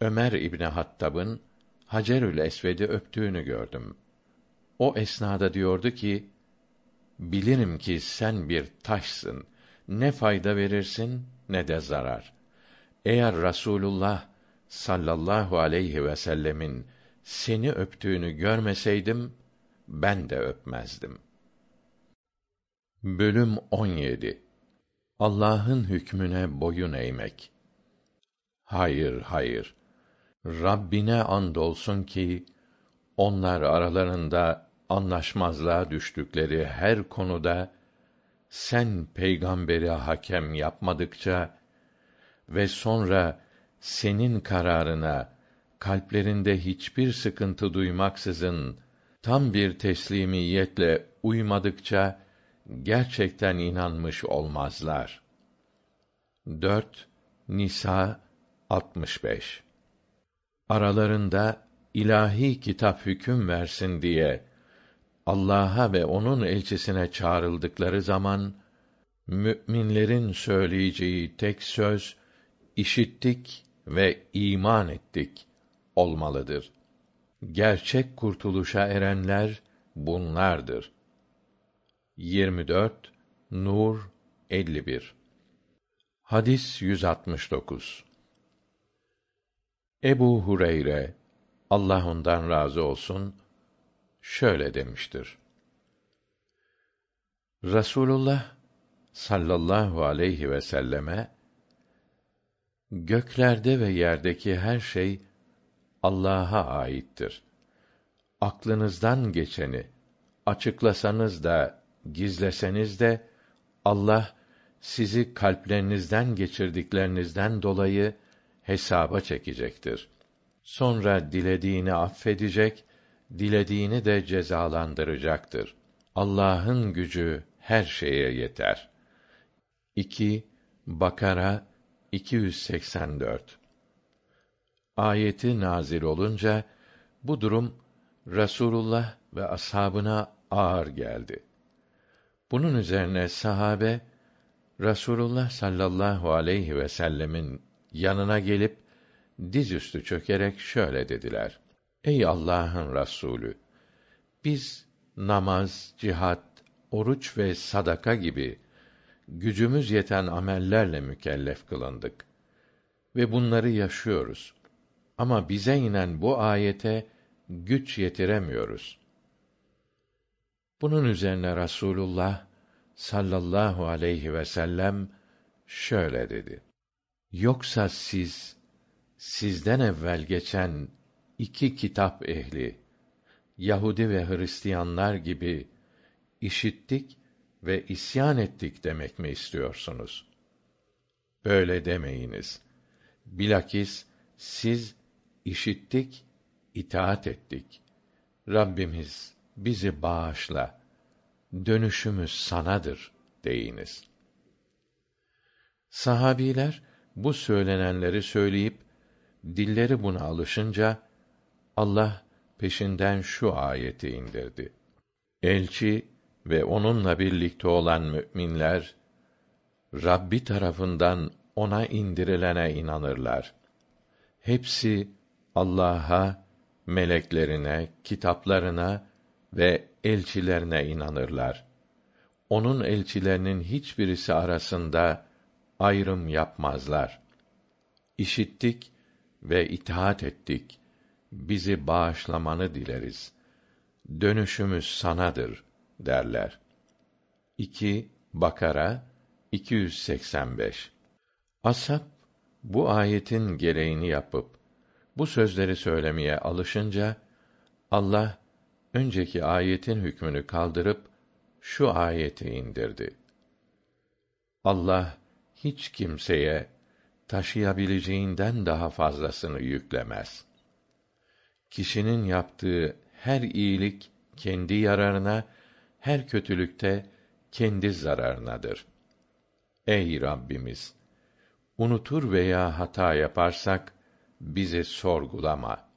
Ömer İbni Hattab'ın Hacerül Esved'i öptüğünü gördüm. O esnada diyordu ki, bilirim ki sen bir taşsın. Ne fayda verirsin ne de zarar. Eğer Rasulullah sallallahu aleyhi ve sellemin seni öptüğünü görmeseydim ben de öpmezdim. Bölüm 17 Allah'ın hükmüne boyun eğmek. Hayır, hayır. Rabbine andolsun ki onlar aralarında anlaşmazlığa düştükleri her konuda sen peygamberi hakem yapmadıkça ve sonra senin kararına kalplerinde hiçbir sıkıntı duymaksızın tam bir teslimiyetle uymadıkça gerçekten inanmış olmazlar. 4 Nisa 65 Aralarında ilahi kitap hüküm versin diye Allah'a ve onun elçisine çağrıldıkları zaman müminlerin söyleyeceği tek söz işittik ve iman ettik olmalıdır. Gerçek kurtuluşa erenler bunlardır. 24 Nur 51 Hadis 169 Ebu Hureyre Allah ondan razı olsun şöyle demiştir. Rasulullah sallallahu aleyhi ve selleme göklerde ve yerdeki her şey Allah'a aittir. Aklınızdan geçeni açıklasanız da gizleseniz de Allah sizi kalplerinizden geçirdiklerinizden dolayı hesaba çekecektir. Sonra dilediğini affedecek, dilediğini de cezalandıracaktır. Allah'ın gücü her şeye yeter. 2 Bakara 284 Ayeti nazil olunca bu durum Rasulullah ve ashabına ağır geldi. Bunun üzerine sahabe Rasulullah sallallahu aleyhi ve sellemin yanına gelip dizüstü çökerek şöyle dediler: Ey Allah'ın Resulü, biz namaz, cihat, oruç ve sadaka gibi gücümüz yeten amellerle mükellef kılındık ve bunları yaşıyoruz. Ama bize inen bu ayete güç yetiremiyoruz. Bunun üzerine Rasulullah sallallahu aleyhi ve sellem şöyle dedi: Yoksa siz sizden evvel geçen iki kitap ehli Yahudi ve Hristiyanlar gibi işittik ve isyan ettik demek mi istiyorsunuz? Böyle demeyiniz. Bilakis siz işittik, itaat ettik. Rabbimiz bizi bağışla. Dönüşümüz sanadır deyiniz. Sahabiler bu söylenenleri söyleyip dilleri buna alışınca Allah peşinden şu ayeti indirdi. Elçi ve onunla birlikte olan müminler Rabbi tarafından ona indirilene inanırlar. Hepsi Allah'a, meleklerine, kitaplarına ve elçilerine inanırlar. onun elçilerinin hiçbirisi arasında ayrım yapmazlar. İşittik ve itaat ettik. Bizi bağışlamanı dileriz. Dönüşümüz sanadır derler. 2 Bakara 285 Ashab bu ayetin gereğini yapıp bu sözleri söylemeye alışınca Allah önceki ayetin hükmünü kaldırıp şu ayeti indirdi. Allah hiç kimseye taşıyabileceğinden daha fazlasını yüklemez. Kişinin yaptığı her iyilik kendi yararına, her kötülükte kendi zararınadır. Ey Rabbimiz! Unutur veya hata yaparsak, bizi sorgulama.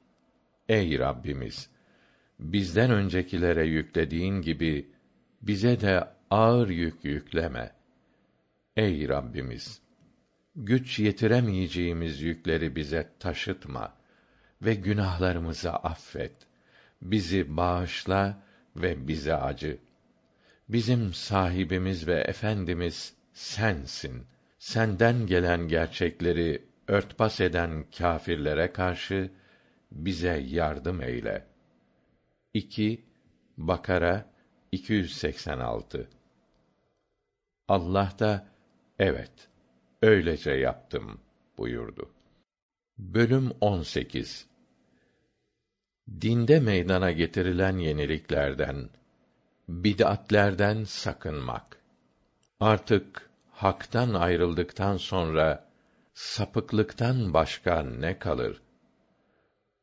Ey Rabbimiz! Bizden öncekilere yüklediğin gibi, bize de ağır yük yükleme. Ey Rabbimiz! Güç yetiremeyeceğimiz yükleri bize taşıtma ve günahlarımızı affet. Bizi bağışla ve bize acı. Bizim sahibimiz ve efendimiz sensin. Senden gelen gerçekleri örtbas eden kâfirlere karşı bize yardım eyle. 2 Bakara 286 Allah da evet öylece yaptım buyurdu. Bölüm 18 Dinde meydana getirilen yeniliklerden, bid'atlerden sakınmak. Artık haktan ayrıldıktan sonra sapıklıktan başka ne kalır?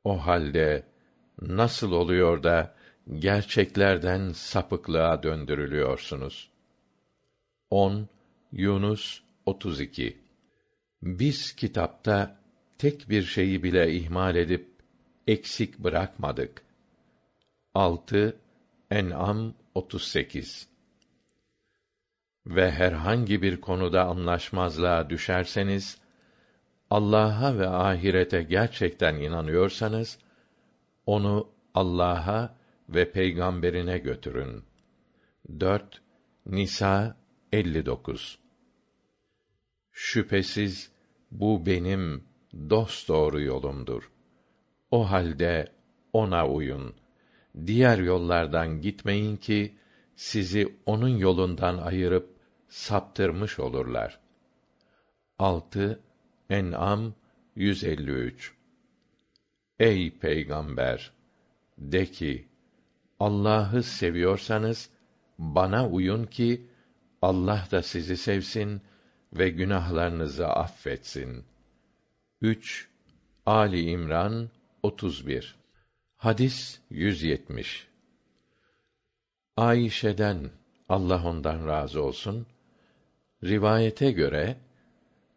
O halde nasıl oluyor da gerçeklerden sapıklığa döndürülüyorsunuz? 10 Yunus 32 Biz kitapta tek bir şeyi bile ihmal edip eksik bırakmadık. 6 En'am 38 Ve herhangi bir konuda anlaşmazlığa düşerseniz Allah'a ve ahirete gerçekten inanıyorsanız onu Allah'a ve peygamberine götürün. 4 Nisa 59 Şüphesiz bu benim dost doğru yolumdur. O halde ona uyun. Diğer yollardan gitmeyin ki sizi onun yolundan ayırıp saptırmış olurlar. 6 En'am 153 Ey peygamber de ki Allah'ı seviyorsanız bana uyun ki Allah da sizi sevsin ve günahlarınızı affetsin. 3 Ali İmran 31 Hadis 170 Ayşe'den Allah ondan razı olsun rivayete göre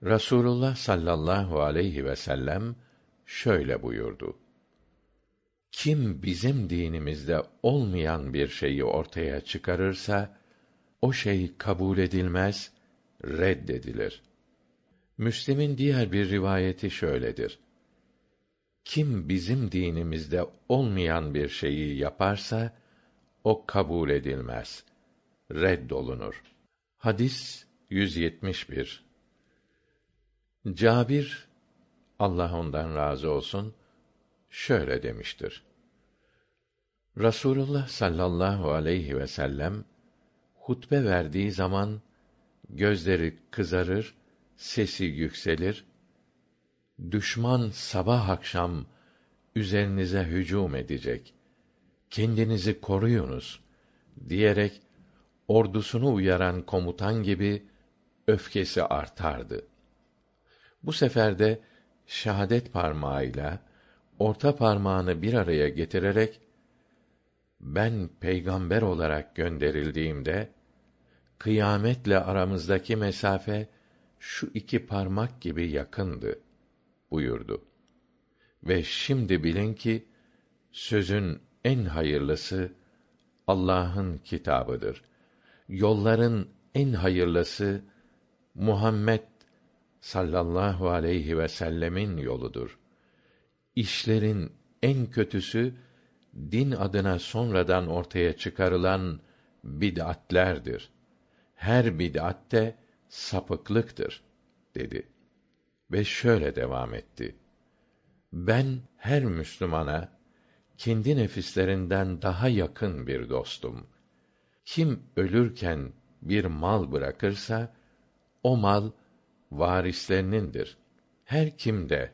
Rasulullah sallallahu aleyhi ve sellem şöyle buyurdu. Kim bizim dinimizde olmayan bir şeyi ortaya çıkarırsa o şey kabul edilmez, reddedilir. Müslim'in diğer bir rivayeti şöyledir. Kim bizim dinimizde olmayan bir şeyi yaparsa o kabul edilmez, reddolunur. Hadis 171 Cabir Allah ondan razı olsun şöyle demiştir. Rasulullah sallallahu aleyhi ve sellem hutbe verdiği zaman gözleri kızarır, sesi yükselir. Düşman sabah akşam üzerinize hücum edecek. Kendinizi koruyunuz diyerek ordusunu uyaran komutan gibi öfkesi artardı. Bu sefer de şahadet parmağıyla orta parmağını bir araya getirerek ben peygamber olarak gönderildiğimde kıyametle aramızdaki mesafe şu iki parmak gibi yakındı buyurdu. Ve şimdi bilin ki sözün en hayırlısı Allah'ın kitabıdır. Yolların en hayırlısı Muhammed sallallahu aleyhi ve sellemin yoludur. İşlerin en kötüsü din adına sonradan ortaya çıkarılan bid'atlerdir. Her bid'at de sapıklıktır dedi. Ve şöyle devam etti. Ben her müslümana kendi nefislerinden daha yakın bir dostum. Kim ölürken bir mal bırakırsa o mal varislerinindir her kim de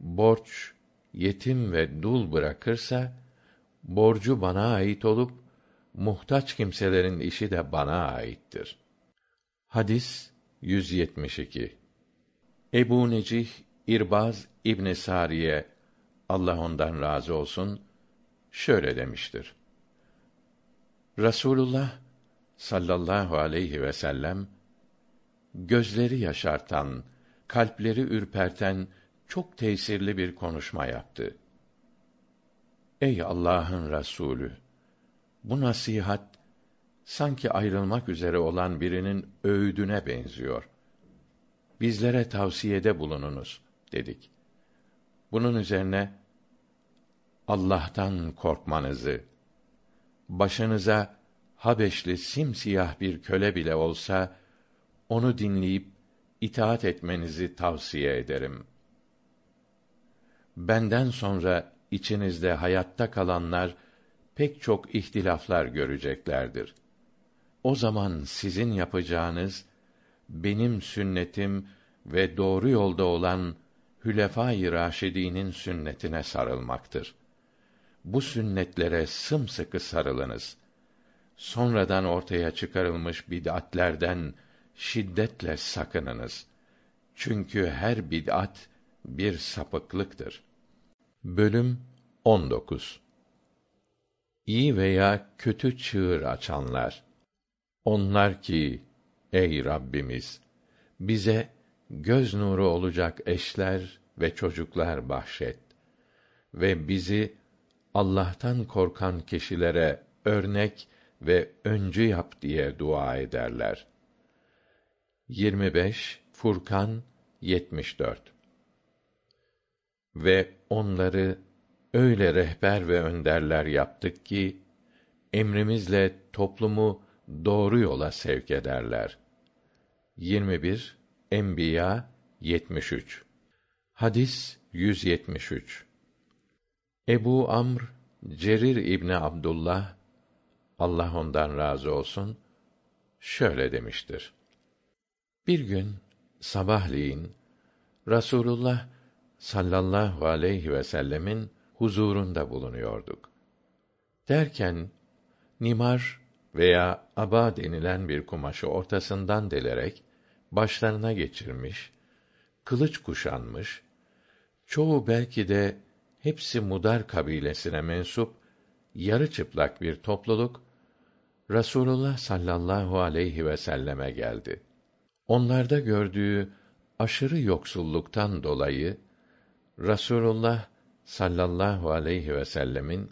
borç yetim ve dul bırakırsa borcu bana ait olup muhtaç kimselerin işi de bana aittir hadis ebu necih irbaz ibn sariye allah ondan razı olsun şöyle demiştir. Rasulullah sallallahu aleyhi vsellem gözleri yaşartan kalpleri ürperten çok tesirli bir konuşma yaptı. Ey allah'ın rasulü bu nasihat sanki ayrılmak üzere olan birinin öğüdüne benziyor. Bizlere tavsiyede bulununuz dedik. Bunun üzerine allah'tan korkmanızı başınıza habeşli simsiyah bir köle bile olsa onu dinleyip itaat etmenizi tavsiye ederim. Benden sonra içinizde hayatta kalanlar pek çok ihtilaflar göreceklerdir o zaman sizin yapacağınız benim sünnetim ve doğru yolda olan hülefâ-i raşidînin sünnetine sarılmaktır. Bu sünnetlere sımsıkı sarılınız. Sonradan ortaya çıkarılmış bid'atlerden şiddetle sakınınız. Çünkü her bid'at bir sapıklıktır. Bölüm iyi veya kötü çığır açanlar onlar ki ey rabbimiz bize göz nuru olacak eşler ve çocuklar bahşet ve bizi allah'tan korkan kişilere örnek ve öncü yap diye dua ederler. furkan ve onları öyle rehber ve önderler yaptık ki emrimizle toplumu doğru yola sevk ederler. 21 enbiya 73 hadis ebu amr cerir ibni abdullah allah ondan razı olsun şöyle demiştir. Bir gün sabahleyin rasulullah sallallahu aleyhi vsellem'in huzurunda bulunuyorduk. Derken nimar veya aba denilen bir kumaşı ortasından delerek başlarına geçirmiş kılıç kuşanmış çoğu belki de hepsi mudar kabilesine mensup yarı çıplak bir topluluk rasulullah sallallahu aleyhi vselleme geldi. Onlarda gördüğü aşırı yoksulluktan dolayı rasulullah sallallahu aleyhi vsellem'in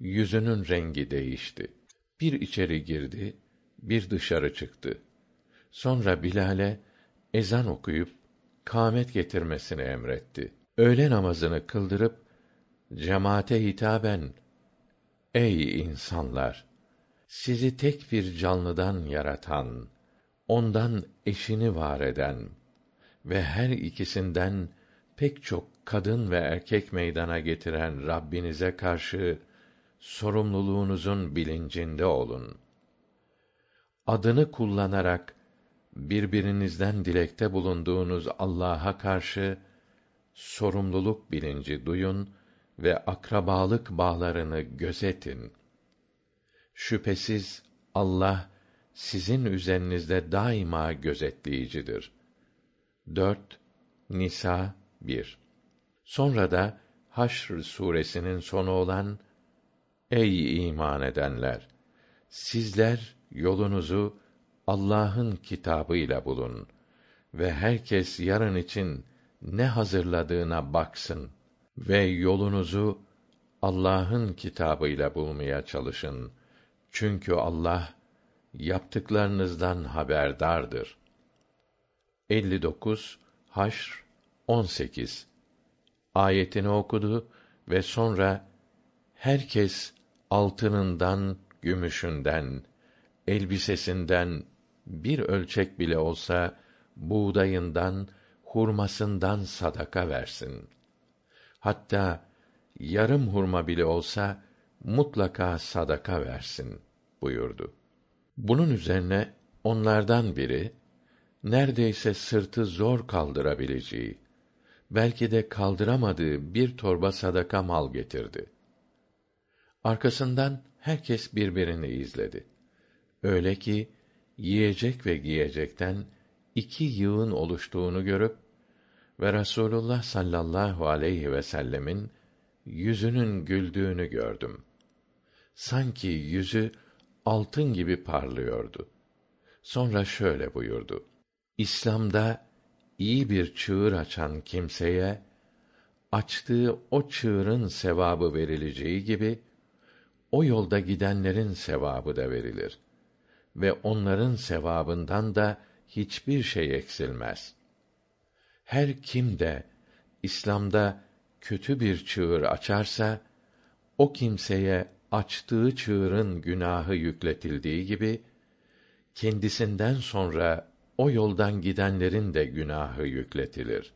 yüzünün rengi değişti bir içeri girdi bir dışarı çıktı. Sonra bilal'e ezan okuyup kâmet getirmesini emretti. Öğle namazını kıldırıp cemaate hitaben ey insanlar sizi tek bir canlıdan yaratan ondan eşini var eden ve her ikisinden pek çok kadın ve erkek meydana getiren rabbinize karşı sorumluluğunuzun bilincinde olun. Adını kullanarak birbirinizden dilekte bulunduğunuz allah'a karşı sorumluluk bilinci duyun ve akrabalık bağlarını gözetin. Şüphesiz allah sizin üzerinizde daima gözetleyicidir. Nisa sonra da haşr suresinin sonu olan ey iman edenler! Sizler yolunuzu allah'ın kitabıyla bulun ve herkes yarın için ne hazırladığına baksın ve yolunuzu allah'ın kitabıyla bulmaya çalışın. Çünkü allah yaptıklarınızdan haberdardır. haşr ayetini okudu ve sonra herkes altınından gümüşünden elbisesinden bir ölçek bile olsa buğdayından, hurmasından sadaka versin. Hatta yarım hurma bile olsa mutlaka sadaka versin buyurdu. Bunun üzerine onlardan biri neredeyse sırtı zor kaldırabileceği, belki de kaldıramadığı bir torba sadaka mal getirdi. Arkasından herkes birbirini izledi. Öyle ki yiyecek ve giyecekten iki yığın oluştuğunu görüp ve Rasulullah sallallahu aleyhi ve sellemin yüzünün güldüğünü gördüm. Sanki yüzü altın gibi parlıyordu. Sonra şöyle buyurdu: İslam'da iyi bir çığır açan kimseye açtığı o çığırın sevabı verileceği gibi o yolda gidenlerin sevabı da verilir ve onların sevabından da hiçbir şey eksilmez. Her kim de İslam'da kötü bir çığır açarsa o kimseye açtığı çığırın günahı yükletildiği gibi kendisinden sonra o yoldan gidenlerin de günahı yükletilir.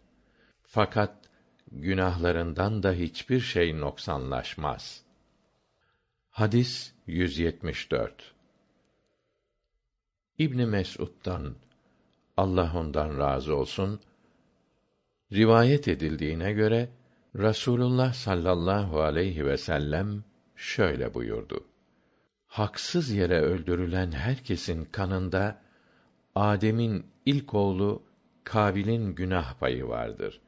Fakat günahlarından da hiçbir şey noksanlaşmaz. Hadis 174 İbn Mes'ud'dan Allah ondan razı olsun rivayet edildiğine göre Rasulullah sallallahu aleyhi ve sellem şöyle buyurdu. Haksız yere öldürülen herkesin kanında Adem'in ilk oğlu Kabil'in günah payı vardır.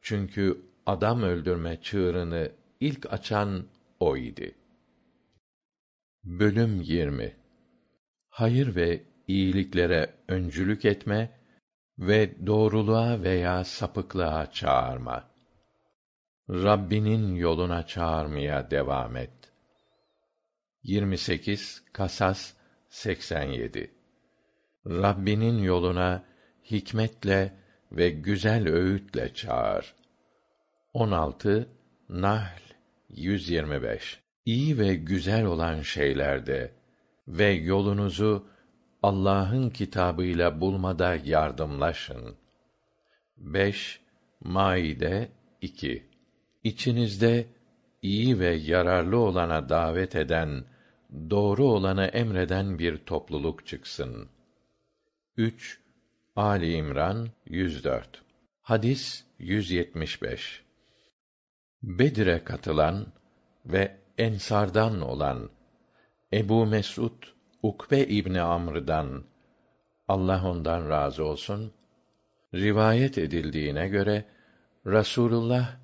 Çünkü adam öldürme çığırını ilk açan o idi. Bölüm 20 Hayır ve iyiliklere öncülük etme ve doğruluğa veya sapıklığa çağırma. Rabbinin yoluna çağırmaya devam et. 28 Kasas 87 Rabbinin yoluna hikmetle ve güzel öğütle çağır. 16 Nahl 125 İyi ve güzel olan şeylerde ve yolunuzu Allah'ın kitabıyla bulmada yardımlaşın. 5 Maide 2 İçinizde iyi ve yararlı olana davet eden, doğru olanı emreden bir topluluk çıksın. 3 Ali İmran 104 Hadis 175 Bedir'e katılan ve ensardan olan Ebu Mesud Ukbe İbni Amr'dan Allah ondan razı olsun rivayet edildiğine göre Rasulullah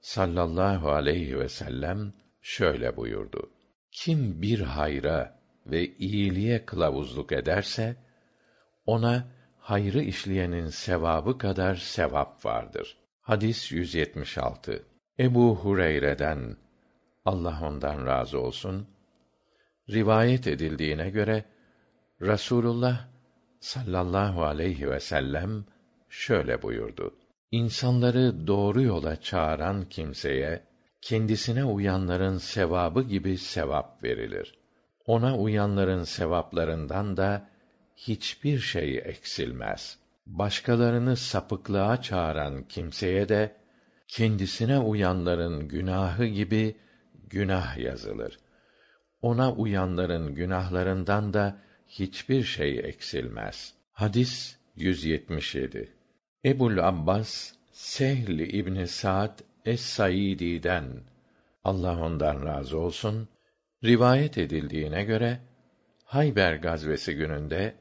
sallallahu aleyhi ve sellem şöyle buyurdu. Kim bir hayra ve iyiliğe kılavuzluk ederse ona hayrı işleyenin sevabı kadar sevap vardır. Hadis 176. Ebu Hureyre'den Allah ondan razı olsun rivayet edildiğine göre Rasulullah sallallahu aleyhi ve sellem şöyle buyurdu. İnsanları doğru yola çağıran kimseye kendisine uyanların sevabı gibi sevap verilir. Ona uyanların sevaplarından da hiçbir şey eksilmez. Başkalarını sapıklığa çağıran kimseye de kendisine uyanların günahı gibi günah yazılır. Ona uyanların günahlarından da hiçbir şey eksilmez. Hadis 177. Ebul Abbas Sehl İbni Sa'd Es-Saidi'den Allah ondan razı olsun rivayet edildiğine göre Hayber gazvesi gününde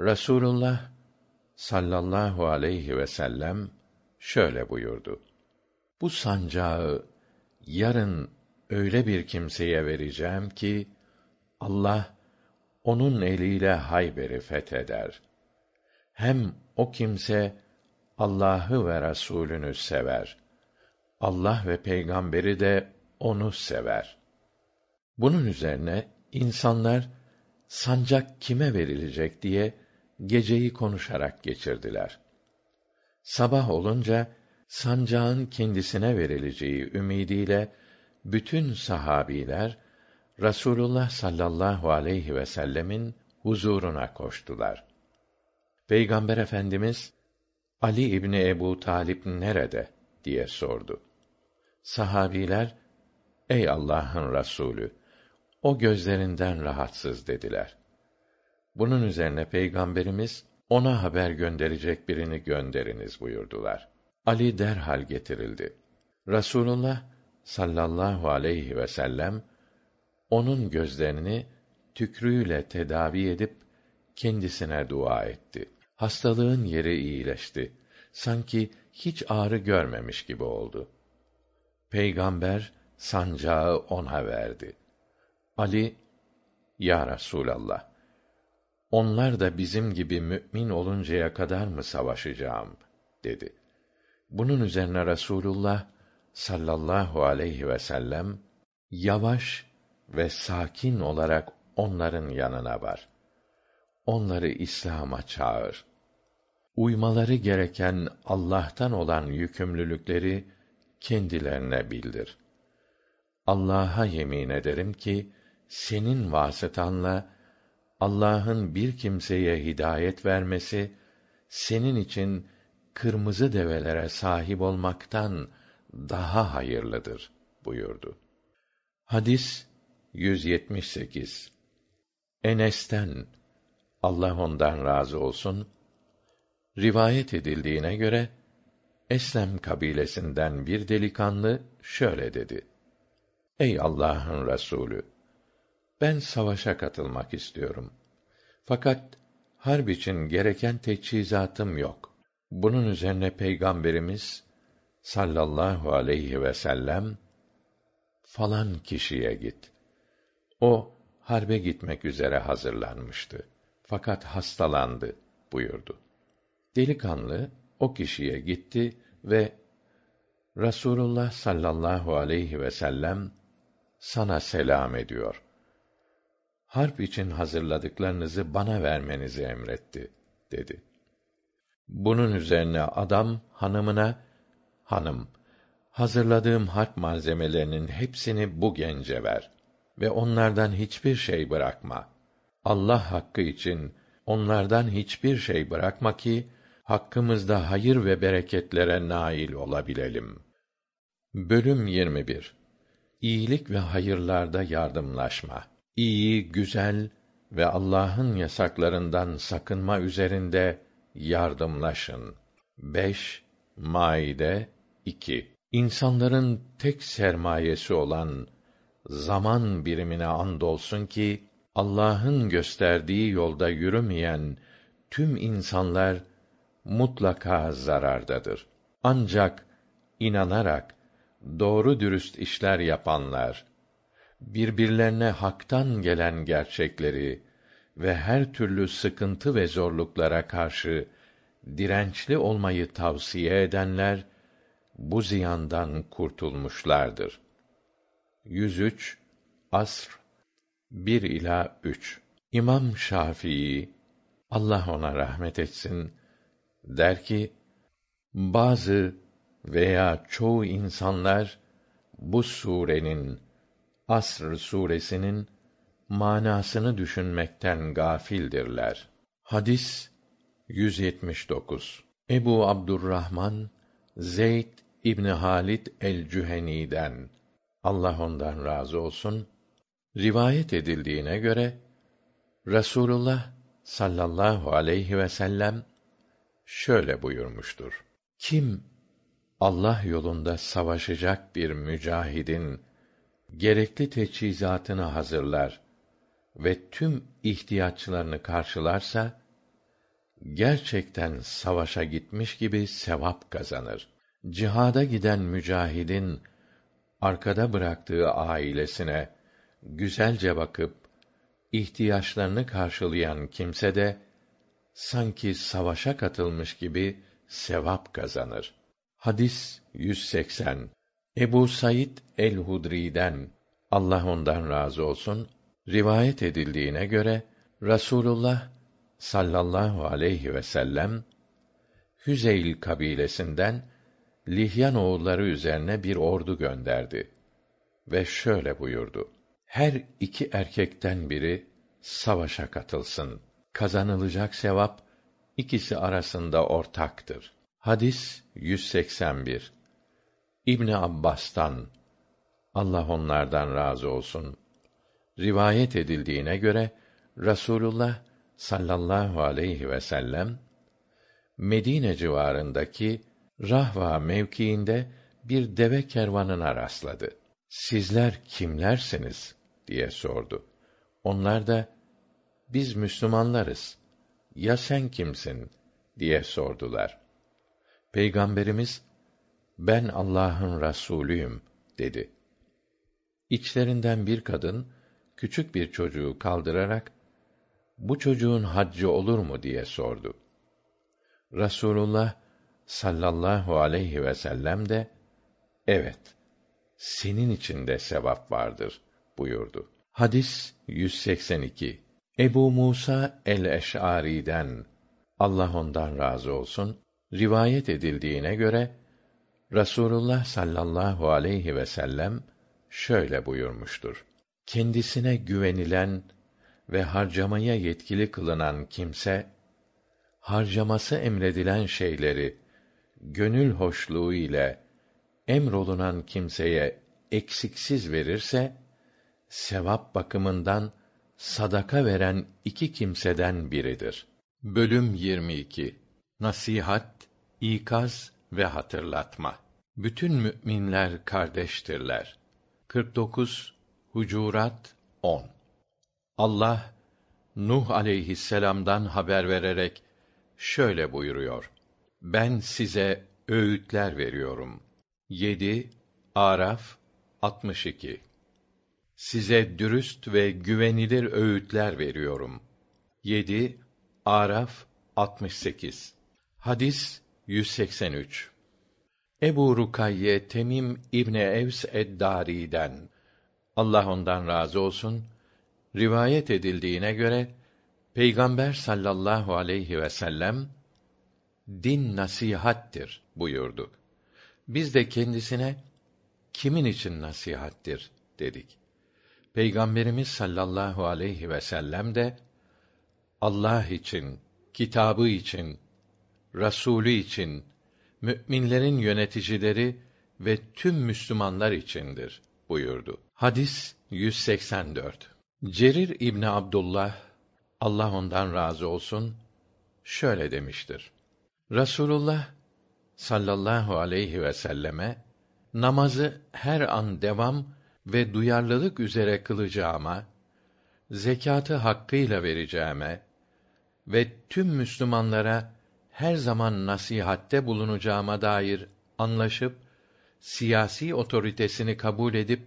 Rasulullah sallallahu aleyhi ve sellem şöyle buyurdu. Bu sancağı yarın öyle bir kimseye vereceğim ki Allah onun eliyle Hayber'i fetheder. Hem o kimse Allah'ı ve Resulünü sever. Allah ve peygamberi de onu sever. Bunun üzerine insanlar sancak kime verilecek diye geceyi konuşarak geçirdiler. Sabah olunca sancağın kendisine verileceği ümidiyle bütün sahabiler Rasulullah sallallahu aleyhi ve sellemin huzuruna koştular. Peygamber Efendimiz Ali İbni Ebu Talip nerede diye sordu. Sahabiler ey Allah'ın Resulü o gözlerinden rahatsız dediler. Bunun üzerine Peygamberimiz ona haber gönderecek birini gönderiniz buyurdular. Ali derhal getirildi. Rasulullah sallallahu aleyhi ve sellem onun gözlerini tükrüğüyle tedavi edip kendisine dua etti. Hastalığın yeri iyileşti. Sanki hiç ağrı görmemiş gibi oldu. Peygamber sancağı ona verdi. Ali, Ya Resûlallah, onlar da bizim gibi mü'min oluncaya kadar mı savaşacağım? dedi. Bunun üzerine Rasulullah sallallahu aleyhi ve sellem yavaş ve sakin olarak onların yanına var. Onları İslam'a çağır. Uymaları gereken Allah'tan olan yükümlülükleri kendilerine bildir. Allah'a yemin ederim ki senin vasıtanla Allah'ın bir kimseye hidayet vermesi senin için kırmızı develere sahip olmaktan daha hayırlıdır buyurdu. Hadis 178 Enes'ten Allah ondan razı olsun rivayet edildiğine göre Eslem kabilesinden bir delikanlı şöyle dedi: Ey Allah'ın Resulü ben savaşa katılmak istiyorum. Fakat harp için gereken teçhizatım yok. Bunun üzerine Peygamberimiz sallallahu aleyhi ve sellem falan kişiye git. O harbe gitmek üzere hazırlanmıştı. Fakat hastalandı buyurdu. Delikanlı o kişiye gitti ve Rasulullah sallallahu aleyhi ve sellem sana selam ediyor harp için hazırladıklarınızı bana vermenizi emretti dedi. Bunun üzerine adam hanımına hanım hazırladığım harp malzemelerinin hepsini bu gence ver ve onlardan hiçbir şey bırakma. Allah hakkı için onlardan hiçbir şey bırakma ki hakkımızda hayır ve bereketlere nail olabilelim. Bölüm 21 İyilik ve hayırlarda yardımlaşma iyi, güzel ve Allah'ın yasaklarından sakınma üzerinde yardımlaşın. 5 Maide 2 İnsanların tek sermayesi olan zaman birimine andolsun ki Allah'ın gösterdiği yolda yürümeyen tüm insanlar mutlaka zarardadır. Ancak inanarak doğru dürüst işler yapanlar birbirlerine haktan gelen gerçekleri ve her türlü sıkıntı ve zorluklara karşı dirençli olmayı tavsiye edenler bu ziyandan kurtulmuşlardır. 103 Asr 1 ila 3 İmam Şafii Allah ona rahmet etsin der ki bazı veya çoğu insanlar bu surenin Asr suresinin manasını düşünmekten gafildirler. Hadis 179. Ebu Abdurrahman Zeyd İbni Halid el-Cüheni'den Allah ondan razı olsun rivayet edildiğine göre Rasulullah sallallahu aleyhi ve sellem şöyle buyurmuştur. Kim Allah yolunda savaşacak bir mücahidin gerekli teçhizatını hazırlar ve tüm ihtiyaçlarını karşılarsa gerçekten savaşa gitmiş gibi sevap kazanır. Cihada giden mücahidin arkada bıraktığı ailesine güzelce bakıp ihtiyaçlarını karşılayan kimse de sanki savaşa katılmış gibi sevap kazanır. Hadis 180 Ebu Said el-Hudri'den Allah ondan razı olsun rivayet edildiğine göre Rasulullah sallallahu aleyhi ve sellem Hüzeyl kabilesinden Lihyan oğulları üzerine bir ordu gönderdi ve şöyle buyurdu: Her iki erkekten biri savaşa katılsın. Kazanılacak sevap ikisi arasında ortaktır. Hadis 181. İbni Abbas'tan Allah onlardan razı olsun. Rivayet edildiğine göre Rasulullah sallallahu aleyhi ve sellem Medine civarındaki Rahva mevkiinde bir deve kervanına rastladı. Sizler kimlersiniz diye sordu. Onlar da biz Müslümanlarız. Ya sen kimsin diye sordular. Peygamberimiz ben Allah'ın Rasulüyüm dedi. İçlerinden bir kadın küçük bir çocuğu kaldırarak bu çocuğun haccı olur mu diye sordu. Rasulullah sallallahu aleyhi ve sellem de evet senin için de sevap vardır buyurdu. Hadis 182. Ebu Musa el-Eş'ari'den Allah ondan razı olsun rivayet edildiğine göre Rasulullah sallallahu aleyhi ve sellem şöyle buyurmuştur. Kendisine güvenilen ve harcamaya yetkili kılınan kimse harcaması emredilen şeyleri gönül hoşluğu ile emrolunan kimseye eksiksiz verirse sevap bakımından sadaka veren iki kimseden biridir. Bölüm 22 Nasihat, ikaz ve hatırlatma. Bütün müminler kardeştirler. 49 Hucurat 10 Allah Nuh aleyhisselam'dan haber vererek şöyle buyuruyor. Ben size öğütler veriyorum. 7 Araf 62 Size dürüst ve güvenilir öğütler veriyorum. 7 Araf 68 Hadis 183 Ebu Rukayye Temim İbni Evs ed-Dari'den Allah ondan razı olsun rivayet edildiğine göre Peygamber sallallahu aleyhi ve sellem din nasihattir buyurdu. Biz de kendisine kimin için nasihattir dedik. Peygamberimiz sallallahu aleyhi ve sellem de Allah için, kitabı için, Rasulü için, müminlerin yöneticileri ve tüm Müslümanlar içindir buyurdu. Hadis 184. Cerir İbni Abdullah Allah ondan razı olsun şöyle demiştir. Rasulullah sallallahu aleyhi ve selleme namazı her an devam ve duyarlılık üzere kılacağıma, zekatı hakkıyla vereceğime ve tüm Müslümanlara her zaman nasihatte bulunacağıma dair anlaşıp siyasi otoritesini kabul edip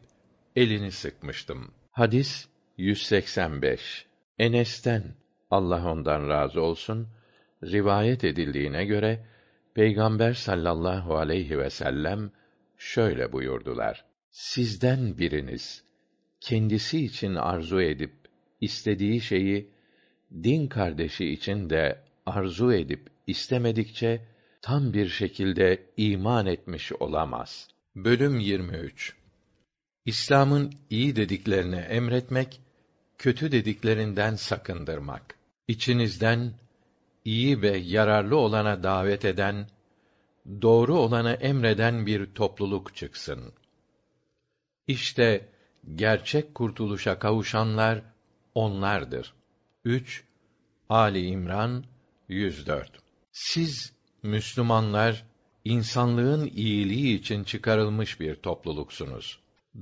elini sıkmıştım. Hadis 185. Enes'ten Allah ondan razı olsun rivayet edildiğine göre Peygamber sallallahu aleyhi ve sellem şöyle buyurdular: Sizden biriniz kendisi için arzu edip istediği şeyi din kardeşi için de arzu edip istemedikçe tam bir şekilde iman etmiş olamaz. Bölüm 23 İslam'ın iyi dediklerini emretmek, kötü dediklerinden sakındırmak. İçinizden iyi ve yararlı olana davet eden, doğru olanı emreden bir topluluk çıksın. İşte gerçek kurtuluşa kavuşanlar onlardır. 3 Ali İmran 104 Siz Müslümanlar insanlığın iyiliği için çıkarılmış bir topluluksunuz.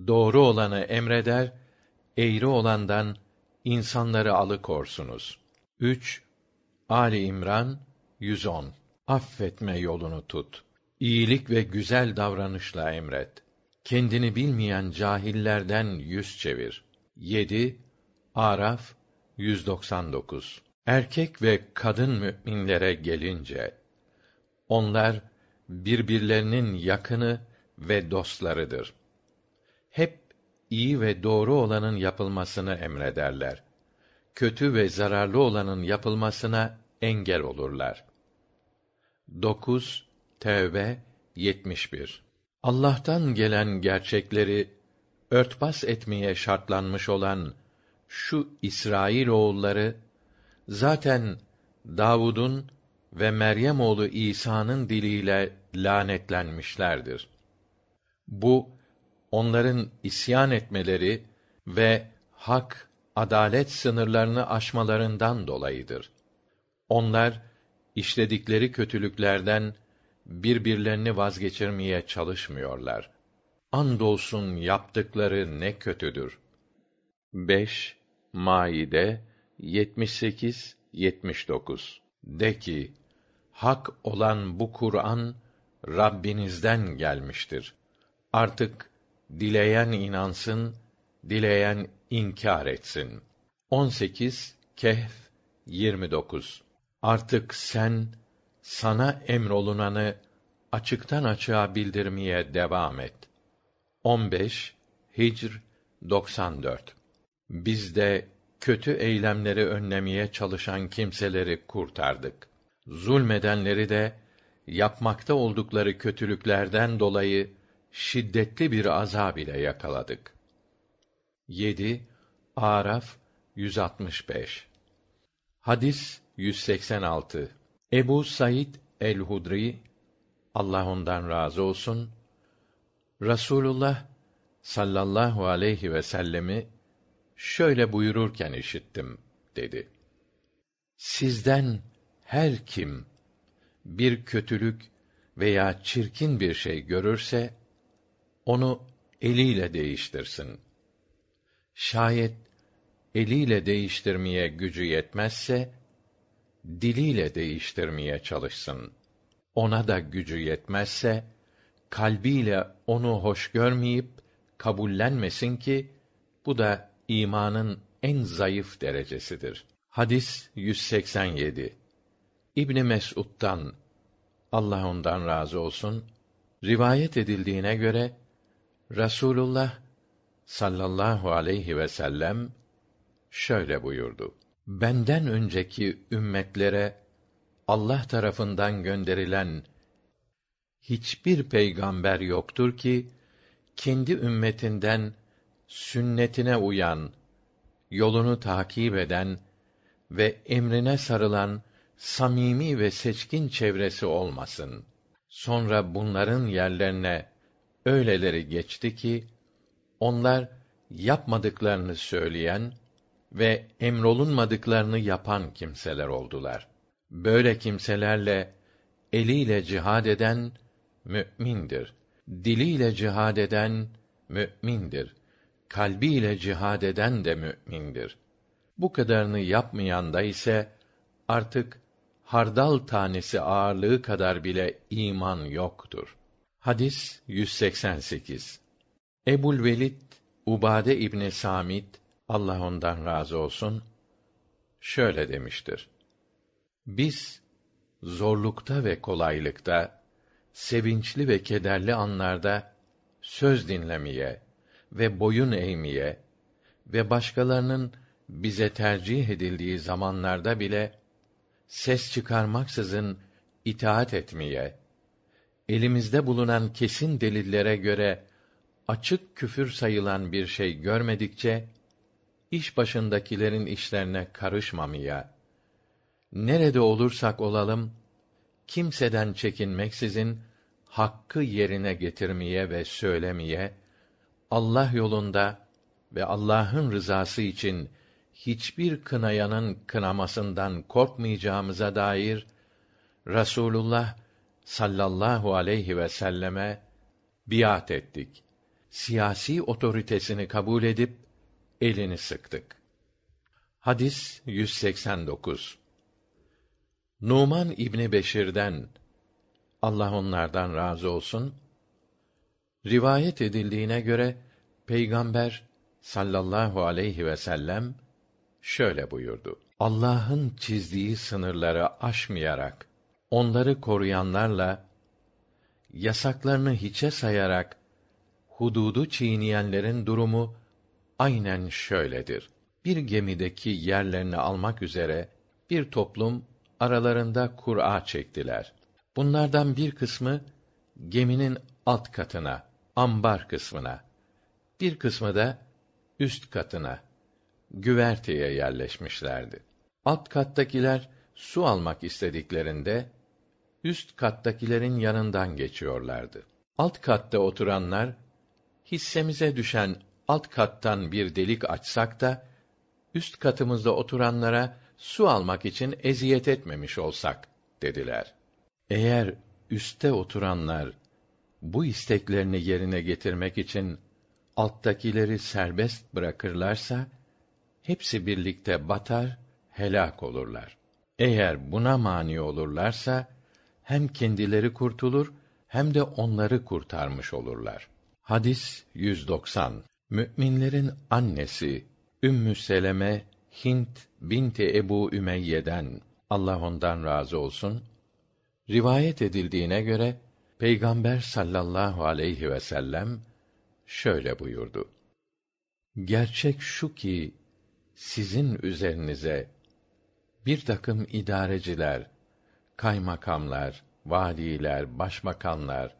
Doğru olanı emreder, eğri olandan insanları alıkorsunuz. 3 Ali İmran 110 Affetme yolunu tut. İyilik ve güzel davranışla emret. Kendini bilmeyen cahillerden yüz çevir. 7 Araf 199 Erkek ve kadın müminlere gelince onlar birbirlerinin yakını ve dostlarıdır. Hep iyi ve doğru olanın yapılmasını emrederler. Kötü ve zararlı olanın yapılmasına engel olurlar. 9 Tevbe 71 Allah'tan gelen gerçekleri örtbas etmeye şartlanmış olan şu İsrail oğulları zaten Davud'un ve Meryem oğlu İsa'nın diliyle lanetlenmişlerdir. Bu onların isyan etmeleri ve hak, adalet sınırlarını aşmalarından dolayıdır. Onlar işledikleri kötülüklerden birbirlerini vazgeçirmeye çalışmıyorlar. Andolsun yaptıkları ne kötüdür. 5 Maide 78 79 De ki hak olan bu Kur'an Rabbinizden gelmiştir. Artık dileyen inansın, dileyen inkar etsin. 18 Kehf 29 Artık sen sana emrolunanı açıktan açığa bildirmeye devam et. 15 Hicr 94 Biz de kötü eylemleri önlemeye çalışan kimseleri kurtardık. Zulmedenleri de yapmakta oldukları kötülüklerden dolayı şiddetli bir azab ile yakaladık. 7 Araf 165 Hadis 186 Ebu Said el-Hudri Allah ondan razı olsun Rasulullah sallallahu aleyhi ve sellemi şöyle buyururken işittim dedi. Sizden her kim bir kötülük veya çirkin bir şey görürse onu eliyle değiştirsin. Şayet eliyle değiştirmeye gücü yetmezse diliyle değiştirmeye çalışsın. Ona da gücü yetmezse kalbiyle onu hoş görmeyip kabullenmesin ki bu da imanın en zayıf derecesidir. Hadis 187. İbn Mes'ud'dan Allah ondan razı olsun rivayet edildiğine göre Rasulullah sallallahu aleyhi ve sellem şöyle buyurdu. Benden önceki ümmetlere Allah tarafından gönderilen hiçbir peygamber yoktur ki kendi ümmetinden sünnetine uyan, yolunu takip eden ve emrine sarılan samimi ve seçkin çevresi olmasın. Sonra bunların yerlerine öyleleri geçti ki onlar yapmadıklarını söyleyen ve emrolunmadıklarını yapan kimseler oldular. Böyle kimselerle eliyle cihad eden mü'mindir. Diliyle cihad eden mü'mindir. Kalbiyle cihad eden de mü'mindir. Bu kadarını yapmayan da ise artık hardal tanesi ağırlığı kadar bile iman yoktur. Hadis 188. Ebul Velid Ubade İbni Samit Allah ondan razı olsun şöyle demiştir. Biz zorlukta ve kolaylıkta, sevinçli ve kederli anlarda söz dinlemeye ve boyun eğmeye ve başkalarının bize tercih edildiği zamanlarda bile ses çıkarmaksızın itaat etmeye, elimizde bulunan kesin delillere göre açık küfür sayılan bir şey görmedikçe iş başındakilerin işlerine karışmamaya, nerede olursak olalım kimseden çekinmeksizin hakkı yerine getirmeye ve söylemeye, Allah yolunda ve Allah'ın rızası için hiçbir kınayanın kınamasından korkmayacağımıza dair Rasulullah sallallahu aleyhi ve selleme biat ettik. Siyasi otoritesini kabul edip elini sıktık. Hadis 189. Numan İbni Beşir'den Allah onlardan razı olsun rivayet edildiğine göre peygamber sallallahu aleyhi ve sellem şöyle buyurdu. Allah'ın çizdiği sınırları aşmayarak onları koruyanlarla yasaklarını hiçe sayarak hududu çiğneyenlerin durumu aynen şöyledir. Bir gemideki yerlerini almak üzere bir toplum aralarında Kur'a çektiler. Bunlardan bir kısmı geminin alt katına, ambar kısmına, bir kısmı da üst katına, güverteye yerleşmişlerdi. Alt kattakiler su almak istediklerinde üst kattakilerin yanından geçiyorlardı. Alt katta oturanlar hissemize düşen alt kattan bir delik açsak da üst katımızda oturanlara su almak için eziyet etmemiş olsak dediler. Eğer üste oturanlar bu isteklerini yerine getirmek için alttakileri serbest bırakırlarsa hepsi birlikte batar, helak olurlar. Eğer buna mani olurlarsa hem kendileri kurtulur hem de onları kurtarmış olurlar. Hadis 190. Müminlerin annesi Ümmü Seleme Hint binti Ebu Ümeyye'den Allah ondan razı olsun rivayet edildiğine göre Peygamber sallallahu aleyhi ve sellem şöyle buyurdu. Gerçek şu ki sizin üzerinize bir takım idareciler, kaymakamlar, valiler, başbakanlar,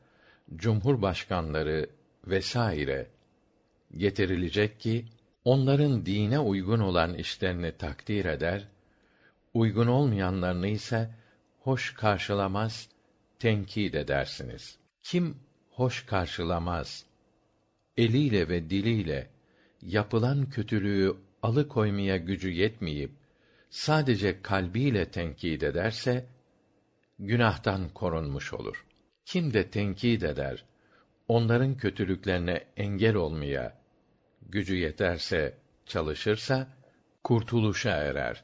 cumhurbaşkanları vesaire getirilecek ki onların dine uygun olan işlerini takdir eder, uygun olmayanlarını ise hoş karşılamaz, tenkit edersiniz. Kim hoş karşılamaz, eliyle ve diliyle yapılan kötülüğü alıkoymaya gücü yetmeyip sadece kalbiyle tenkit ederse günahtan korunmuş olur. Kim de tenkit eder, onların kötülüklerine engel olmaya gücü yeterse, çalışırsa kurtuluşa erer.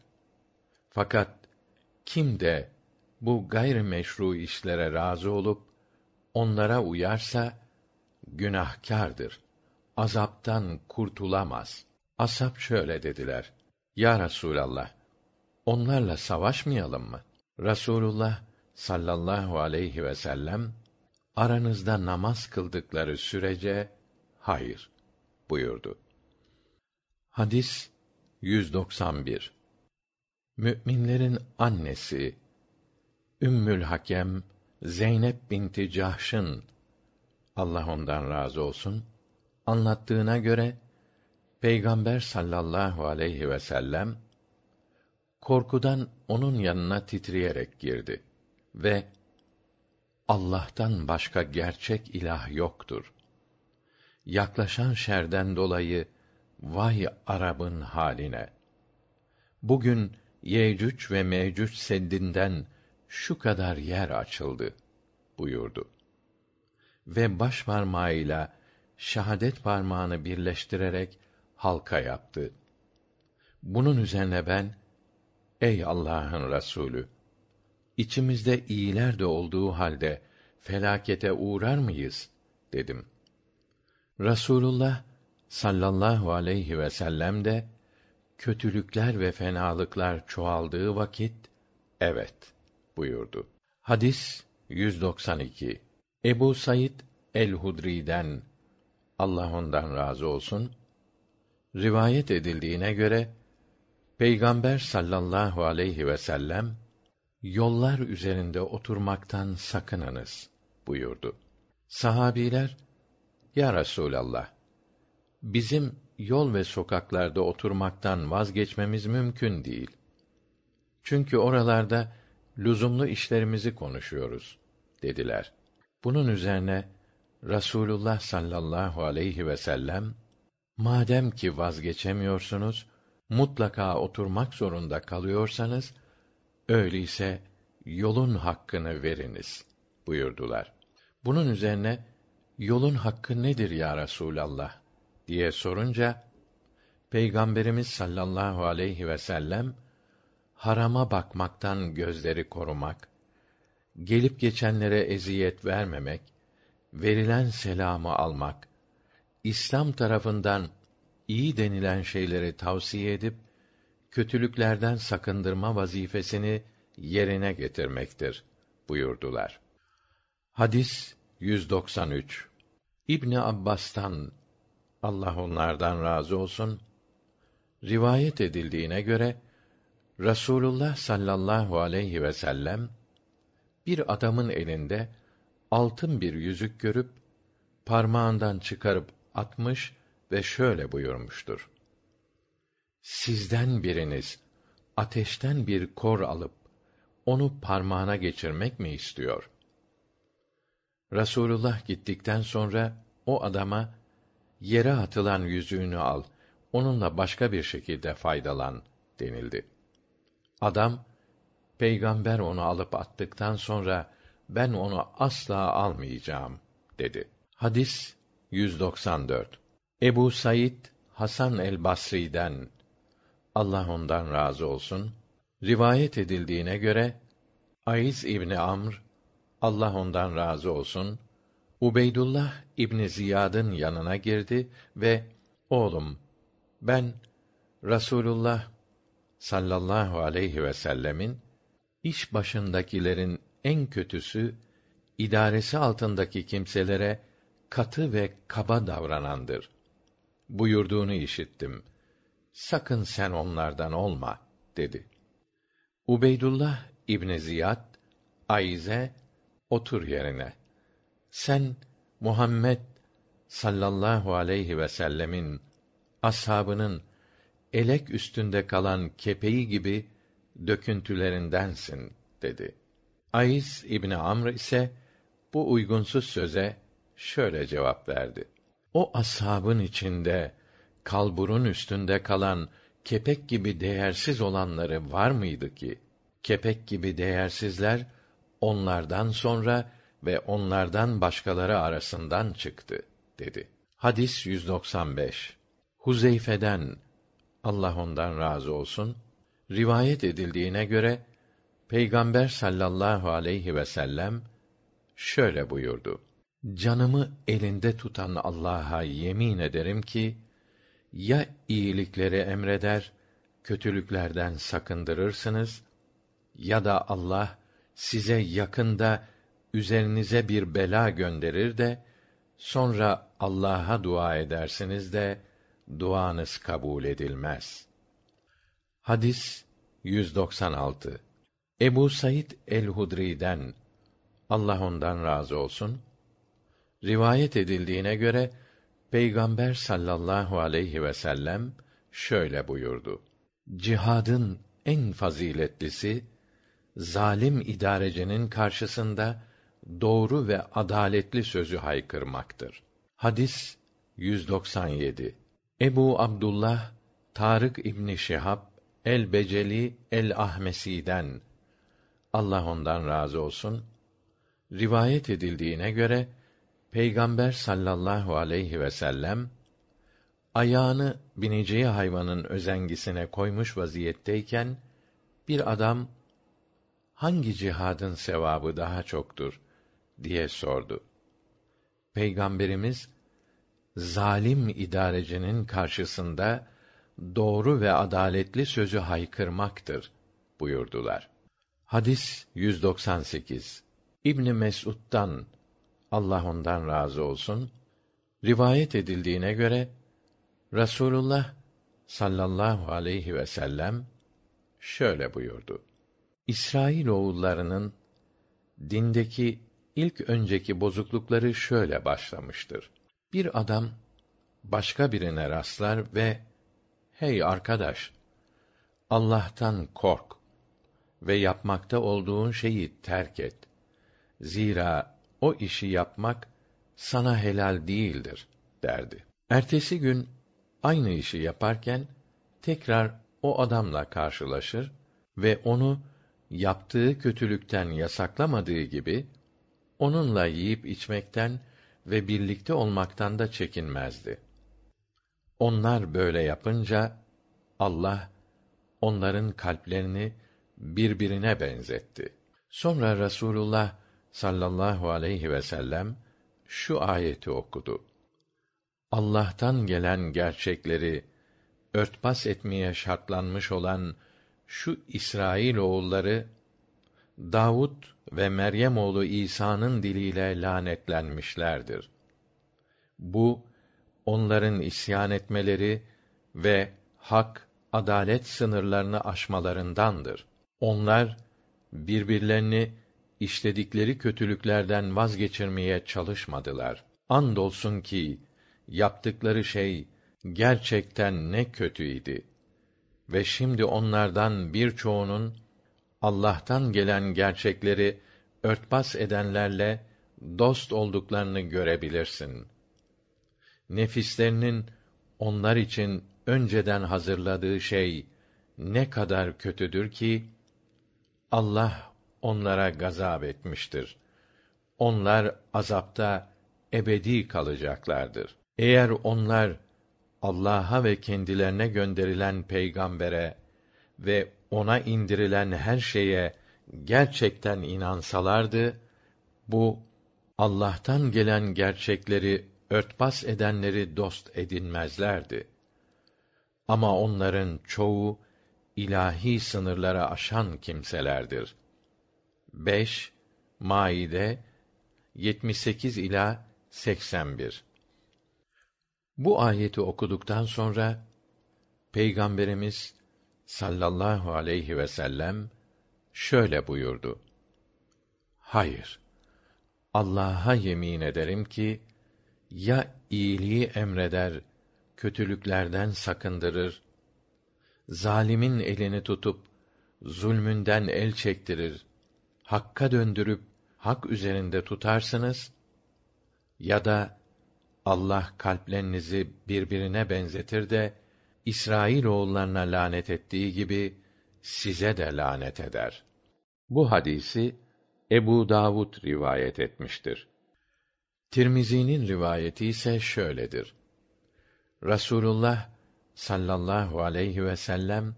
Fakat kim de bu gayrimeşru işlere razı olup onlara uyarsa günahkardır. Azaptan kurtulamaz. Asap şöyle dediler: Ya Resulallah, onlarla savaşmayalım mı? Rasulullah sallallahu aleyhi ve sellem aranızda namaz kıldıkları sürece hayır buyurdu. Hadis 191. Müminlerin annesi Ümmül Hakem Zeynep binti Cahş'ın Allah ondan razı olsun anlattığına göre Peygamber sallallahu aleyhi ve sellem korkudan onun yanına titreyerek girdi ve Allah'tan başka gerçek ilah yoktur. Yaklaşan şerden dolayı vay Arap'ın haline. Bugün Yecüc ve Mecüc seddinden şu kadar yer açıldı buyurdu. Ve baş parmağıyla şahadet parmağını birleştirerek halka yaptı. Bunun üzerine ben ey Allah'ın Resulü içimizde iyiler de olduğu halde felakete uğrar mıyız dedim. Rasulullah sallallahu aleyhi ve sellem de kötülükler ve fenalıklar çoğaldığı vakit evet buyurdu. Hadis 192. Ebu Said el-Hudri'den Allah ondan razı olsun rivayet edildiğine göre Peygamber sallallahu aleyhi ve sellem yollar üzerinde oturmaktan sakınınız buyurdu. Sahabiler Ya Resulallah bizim yol ve sokaklarda oturmaktan vazgeçmemiz mümkün değil. Çünkü oralarda lüzumlu işlerimizi konuşuyoruz dediler. Bunun üzerine Rasulullah sallallahu aleyhi ve sellem madem ki vazgeçemiyorsunuz mutlaka oturmak zorunda kalıyorsanız öyleyse yolun hakkını veriniz buyurdular. Bunun üzerine yolun hakkı nedir ya Resulallah diye sorunca Peygamberimiz sallallahu aleyhi ve sellem harama bakmaktan gözleri korumak, gelip geçenlere eziyet vermemek, verilen selamı almak, İslam tarafından iyi denilen şeyleri tavsiye edip kötülüklerden sakındırma vazifesini yerine getirmektir buyurdular. Hadis 193. İbni Abbas'tan Allah onlardan razı olsun rivayet edildiğine göre Rasulullah sallallahu aleyhi ve sellem bir adamın elinde altın bir yüzük görüp parmağından çıkarıp atmış ve şöyle buyurmuştur. Sizden biriniz ateşten bir kor alıp onu parmağına geçirmek mi istiyor? Rasulullah gittikten sonra o adama yere atılan yüzüğünü al, onunla başka bir şekilde faydalan denildi. Adam peygamber onu alıp attıktan sonra ben onu asla almayacağım dedi. Hadis 194. Ebu Said Hasan el Basri'den Allah ondan razı olsun rivayet edildiğine göre Ayz İbni Amr Allah ondan razı olsun Ubeydullah İbni Ziyad'ın yanına girdi ve oğlum ben Rasulullah sallallahu aleyhi ve sellemin iş başındakilerin en kötüsü idaresi altındaki kimselere katı ve kaba davranandır. Buyurduğunu işittim. Sakın sen onlardan olma dedi. Ubeydullah İbn Ziyad Ayze otur yerine. Sen Muhammed sallallahu aleyhi ve sellemin ashabının elek üstünde kalan kepeği gibi döküntülerindensin dedi. Ayis İbni Amr ise bu uygunsuz söze şöyle cevap verdi. O ashabın içinde kalburun üstünde kalan kepek gibi değersiz olanları var mıydı ki? Kepek gibi değersizler onlardan sonra ve onlardan başkaları arasından çıktı dedi. Hadis 195. Huzeyfe'den Allah ondan razı olsun rivayet edildiğine göre Peygamber sallallahu aleyhi ve sellem şöyle buyurdu: Canımı elinde tutan Allah'a yemin ederim ki ya iyilikleri emreder, kötülüklerden sakındırırsınız ya da Allah size yakında üzerinize bir bela gönderir de sonra Allah'a dua edersiniz de duanız kabul edilmez. Hadis 196. Ebu Said el-Hudri'den Allah ondan razı olsun rivayet edildiğine göre Peygamber sallallahu aleyhi ve sellem şöyle buyurdu. Cihadın en faziletlisi zalim idarecinin karşısında doğru ve adaletli sözü haykırmaktır. Hadis 197. Ebu Abdullah Tarık İbni Şihab el Beceli el Ahmesi'den Allah ondan razı olsun rivayet edildiğine göre Peygamber sallallahu aleyhi ve sellem ayağını bineceği hayvanın özengisine koymuş vaziyetteyken bir adam hangi cihadın sevabı daha çoktur diye sordu. Peygamberimiz zalim idarecinin karşısında doğru ve adaletli sözü haykırmaktır buyurdular. Hadis 198. İbn Mes'ud'dan Allah ondan razı olsun rivayet edildiğine göre Rasulullah sallallahu aleyhi ve sellem şöyle buyurdu. İsrail oğullarının dindeki ilk önceki bozuklukları şöyle başlamıştır. Bir adam başka birine rastlar ve hey arkadaş Allah'tan kork ve yapmakta olduğun şeyi terk et. Zira o işi yapmak sana helal değildir derdi. Ertesi gün aynı işi yaparken tekrar o adamla karşılaşır ve onu yaptığı kötülükten yasaklamadığı gibi onunla yiyip içmekten ve birlikte olmaktan da çekinmezdi. Onlar böyle yapınca Allah onların kalplerini birbirine benzetti. Sonra Rasulullah sallallahu aleyhi ve sellem şu ayeti okudu. Allah'tan gelen gerçekleri örtbas etmeye şartlanmış olan şu İsrail oğulları Davud ve Meryem oğlu İsa'nın diliyle lanetlenmişlerdir. Bu onların isyan etmeleri ve hak, adalet sınırlarını aşmalarındandır. Onlar birbirlerini işledikleri kötülüklerden vazgeçirmeye çalışmadılar. Andolsun ki yaptıkları şey gerçekten ne kötüydi. ve şimdi onlardan birçoğunun Allah'tan gelen gerçekleri örtbas edenlerle dost olduklarını görebilirsin. Nefislerinin onlar için önceden hazırladığı şey ne kadar kötüdür ki Allah onlara gazap etmiştir. Onlar azapta ebedi kalacaklardır. Eğer onlar Allah'a ve kendilerine gönderilen peygambere ve ona indirilen her şeye gerçekten inansalardı, bu Allah'tan gelen gerçekleri örtbas edenleri dost edinmezlerdi. Ama onların çoğu ilahi sınırlara aşan kimselerdir. 5 Maide 78 ila 81 Bu ayeti okuduktan sonra Peygamberimiz sallallahu aleyhi ve sellem şöyle buyurdu. Hayır. Allah'a yemin ederim ki ya iyiliği emreder, kötülüklerden sakındırır, zalimin elini tutup zulmünden el çektirir, hakka döndürüp hak üzerinde tutarsınız ya da Allah kalplerinizi birbirine benzetir de İsrail oğullarına lanet ettiği gibi size de lanet eder. Bu hadisi Ebu Davud rivayet etmiştir. Tirmizi'nin rivayeti ise şöyledir. Rasulullah sallallahu aleyhi ve sellem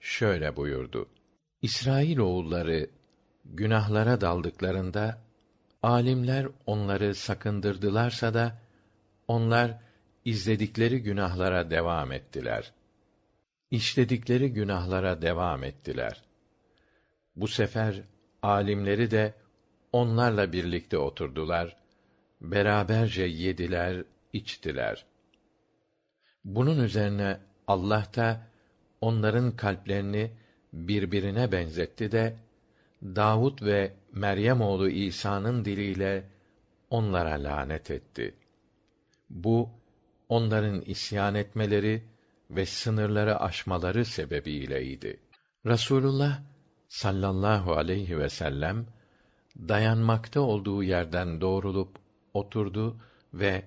şöyle buyurdu. İsrail oğulları günahlara daldıklarında alimler onları sakındırdılarsa da onlar izledikleri günahlara devam ettiler. İşledikleri günahlara devam ettiler. Bu sefer alimleri de onlarla birlikte oturdular, beraberce yediler, içtiler. Bunun üzerine Allah da onların kalplerini birbirine benzetti de Davud ve Meryem oğlu İsa'nın diliyle onlara lanet etti. Bu onların isyan etmeleri ve sınırları aşmaları sebebiyleydi. Rasulullah sallallahu aleyhi ve sellem dayanmakta olduğu yerden doğrulup oturdu ve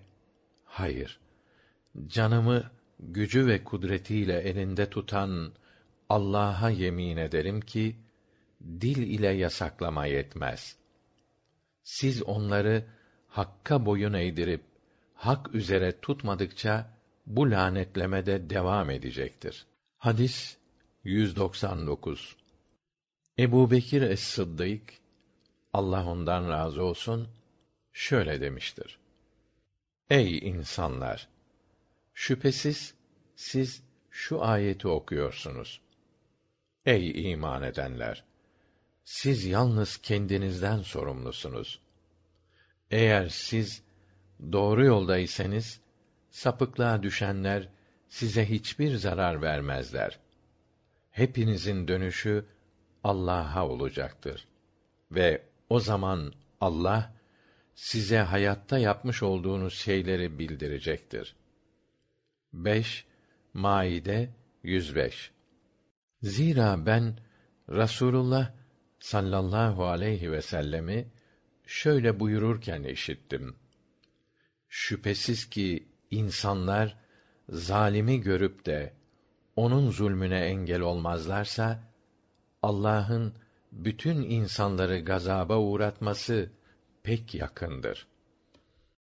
hayır canımı gücü ve kudretiyle elinde tutan Allah'a yemin ederim ki dil ile yasaklama yetmez. Siz onları hakka boyun eğdirip hak üzere tutmadıkça bu lanetleme de devam edecektir. Hadis 199. Ebu Bekir es-Sıddık Allah ondan razı olsun şöyle demiştir. Ey insanlar! Şüphesiz siz şu ayeti okuyorsunuz. Ey iman edenler! Siz yalnız kendinizden sorumlusunuz. Eğer siz doğru yoldaysanız, sapıklığa düşenler size hiçbir zarar vermezler. Hepinizin dönüşü Allah'a olacaktır. Ve o zaman Allah size hayatta yapmış olduğunuz şeyleri bildirecektir. 5 Maide 105 Zira ben Rasulullah sallallahu aleyhi ve sellemi şöyle buyururken işittim. Şüphesiz ki insanlar zalimi görüp de onun zulmüne engel olmazlarsa Allah'ın bütün insanları gazaba uğratması pek yakındır.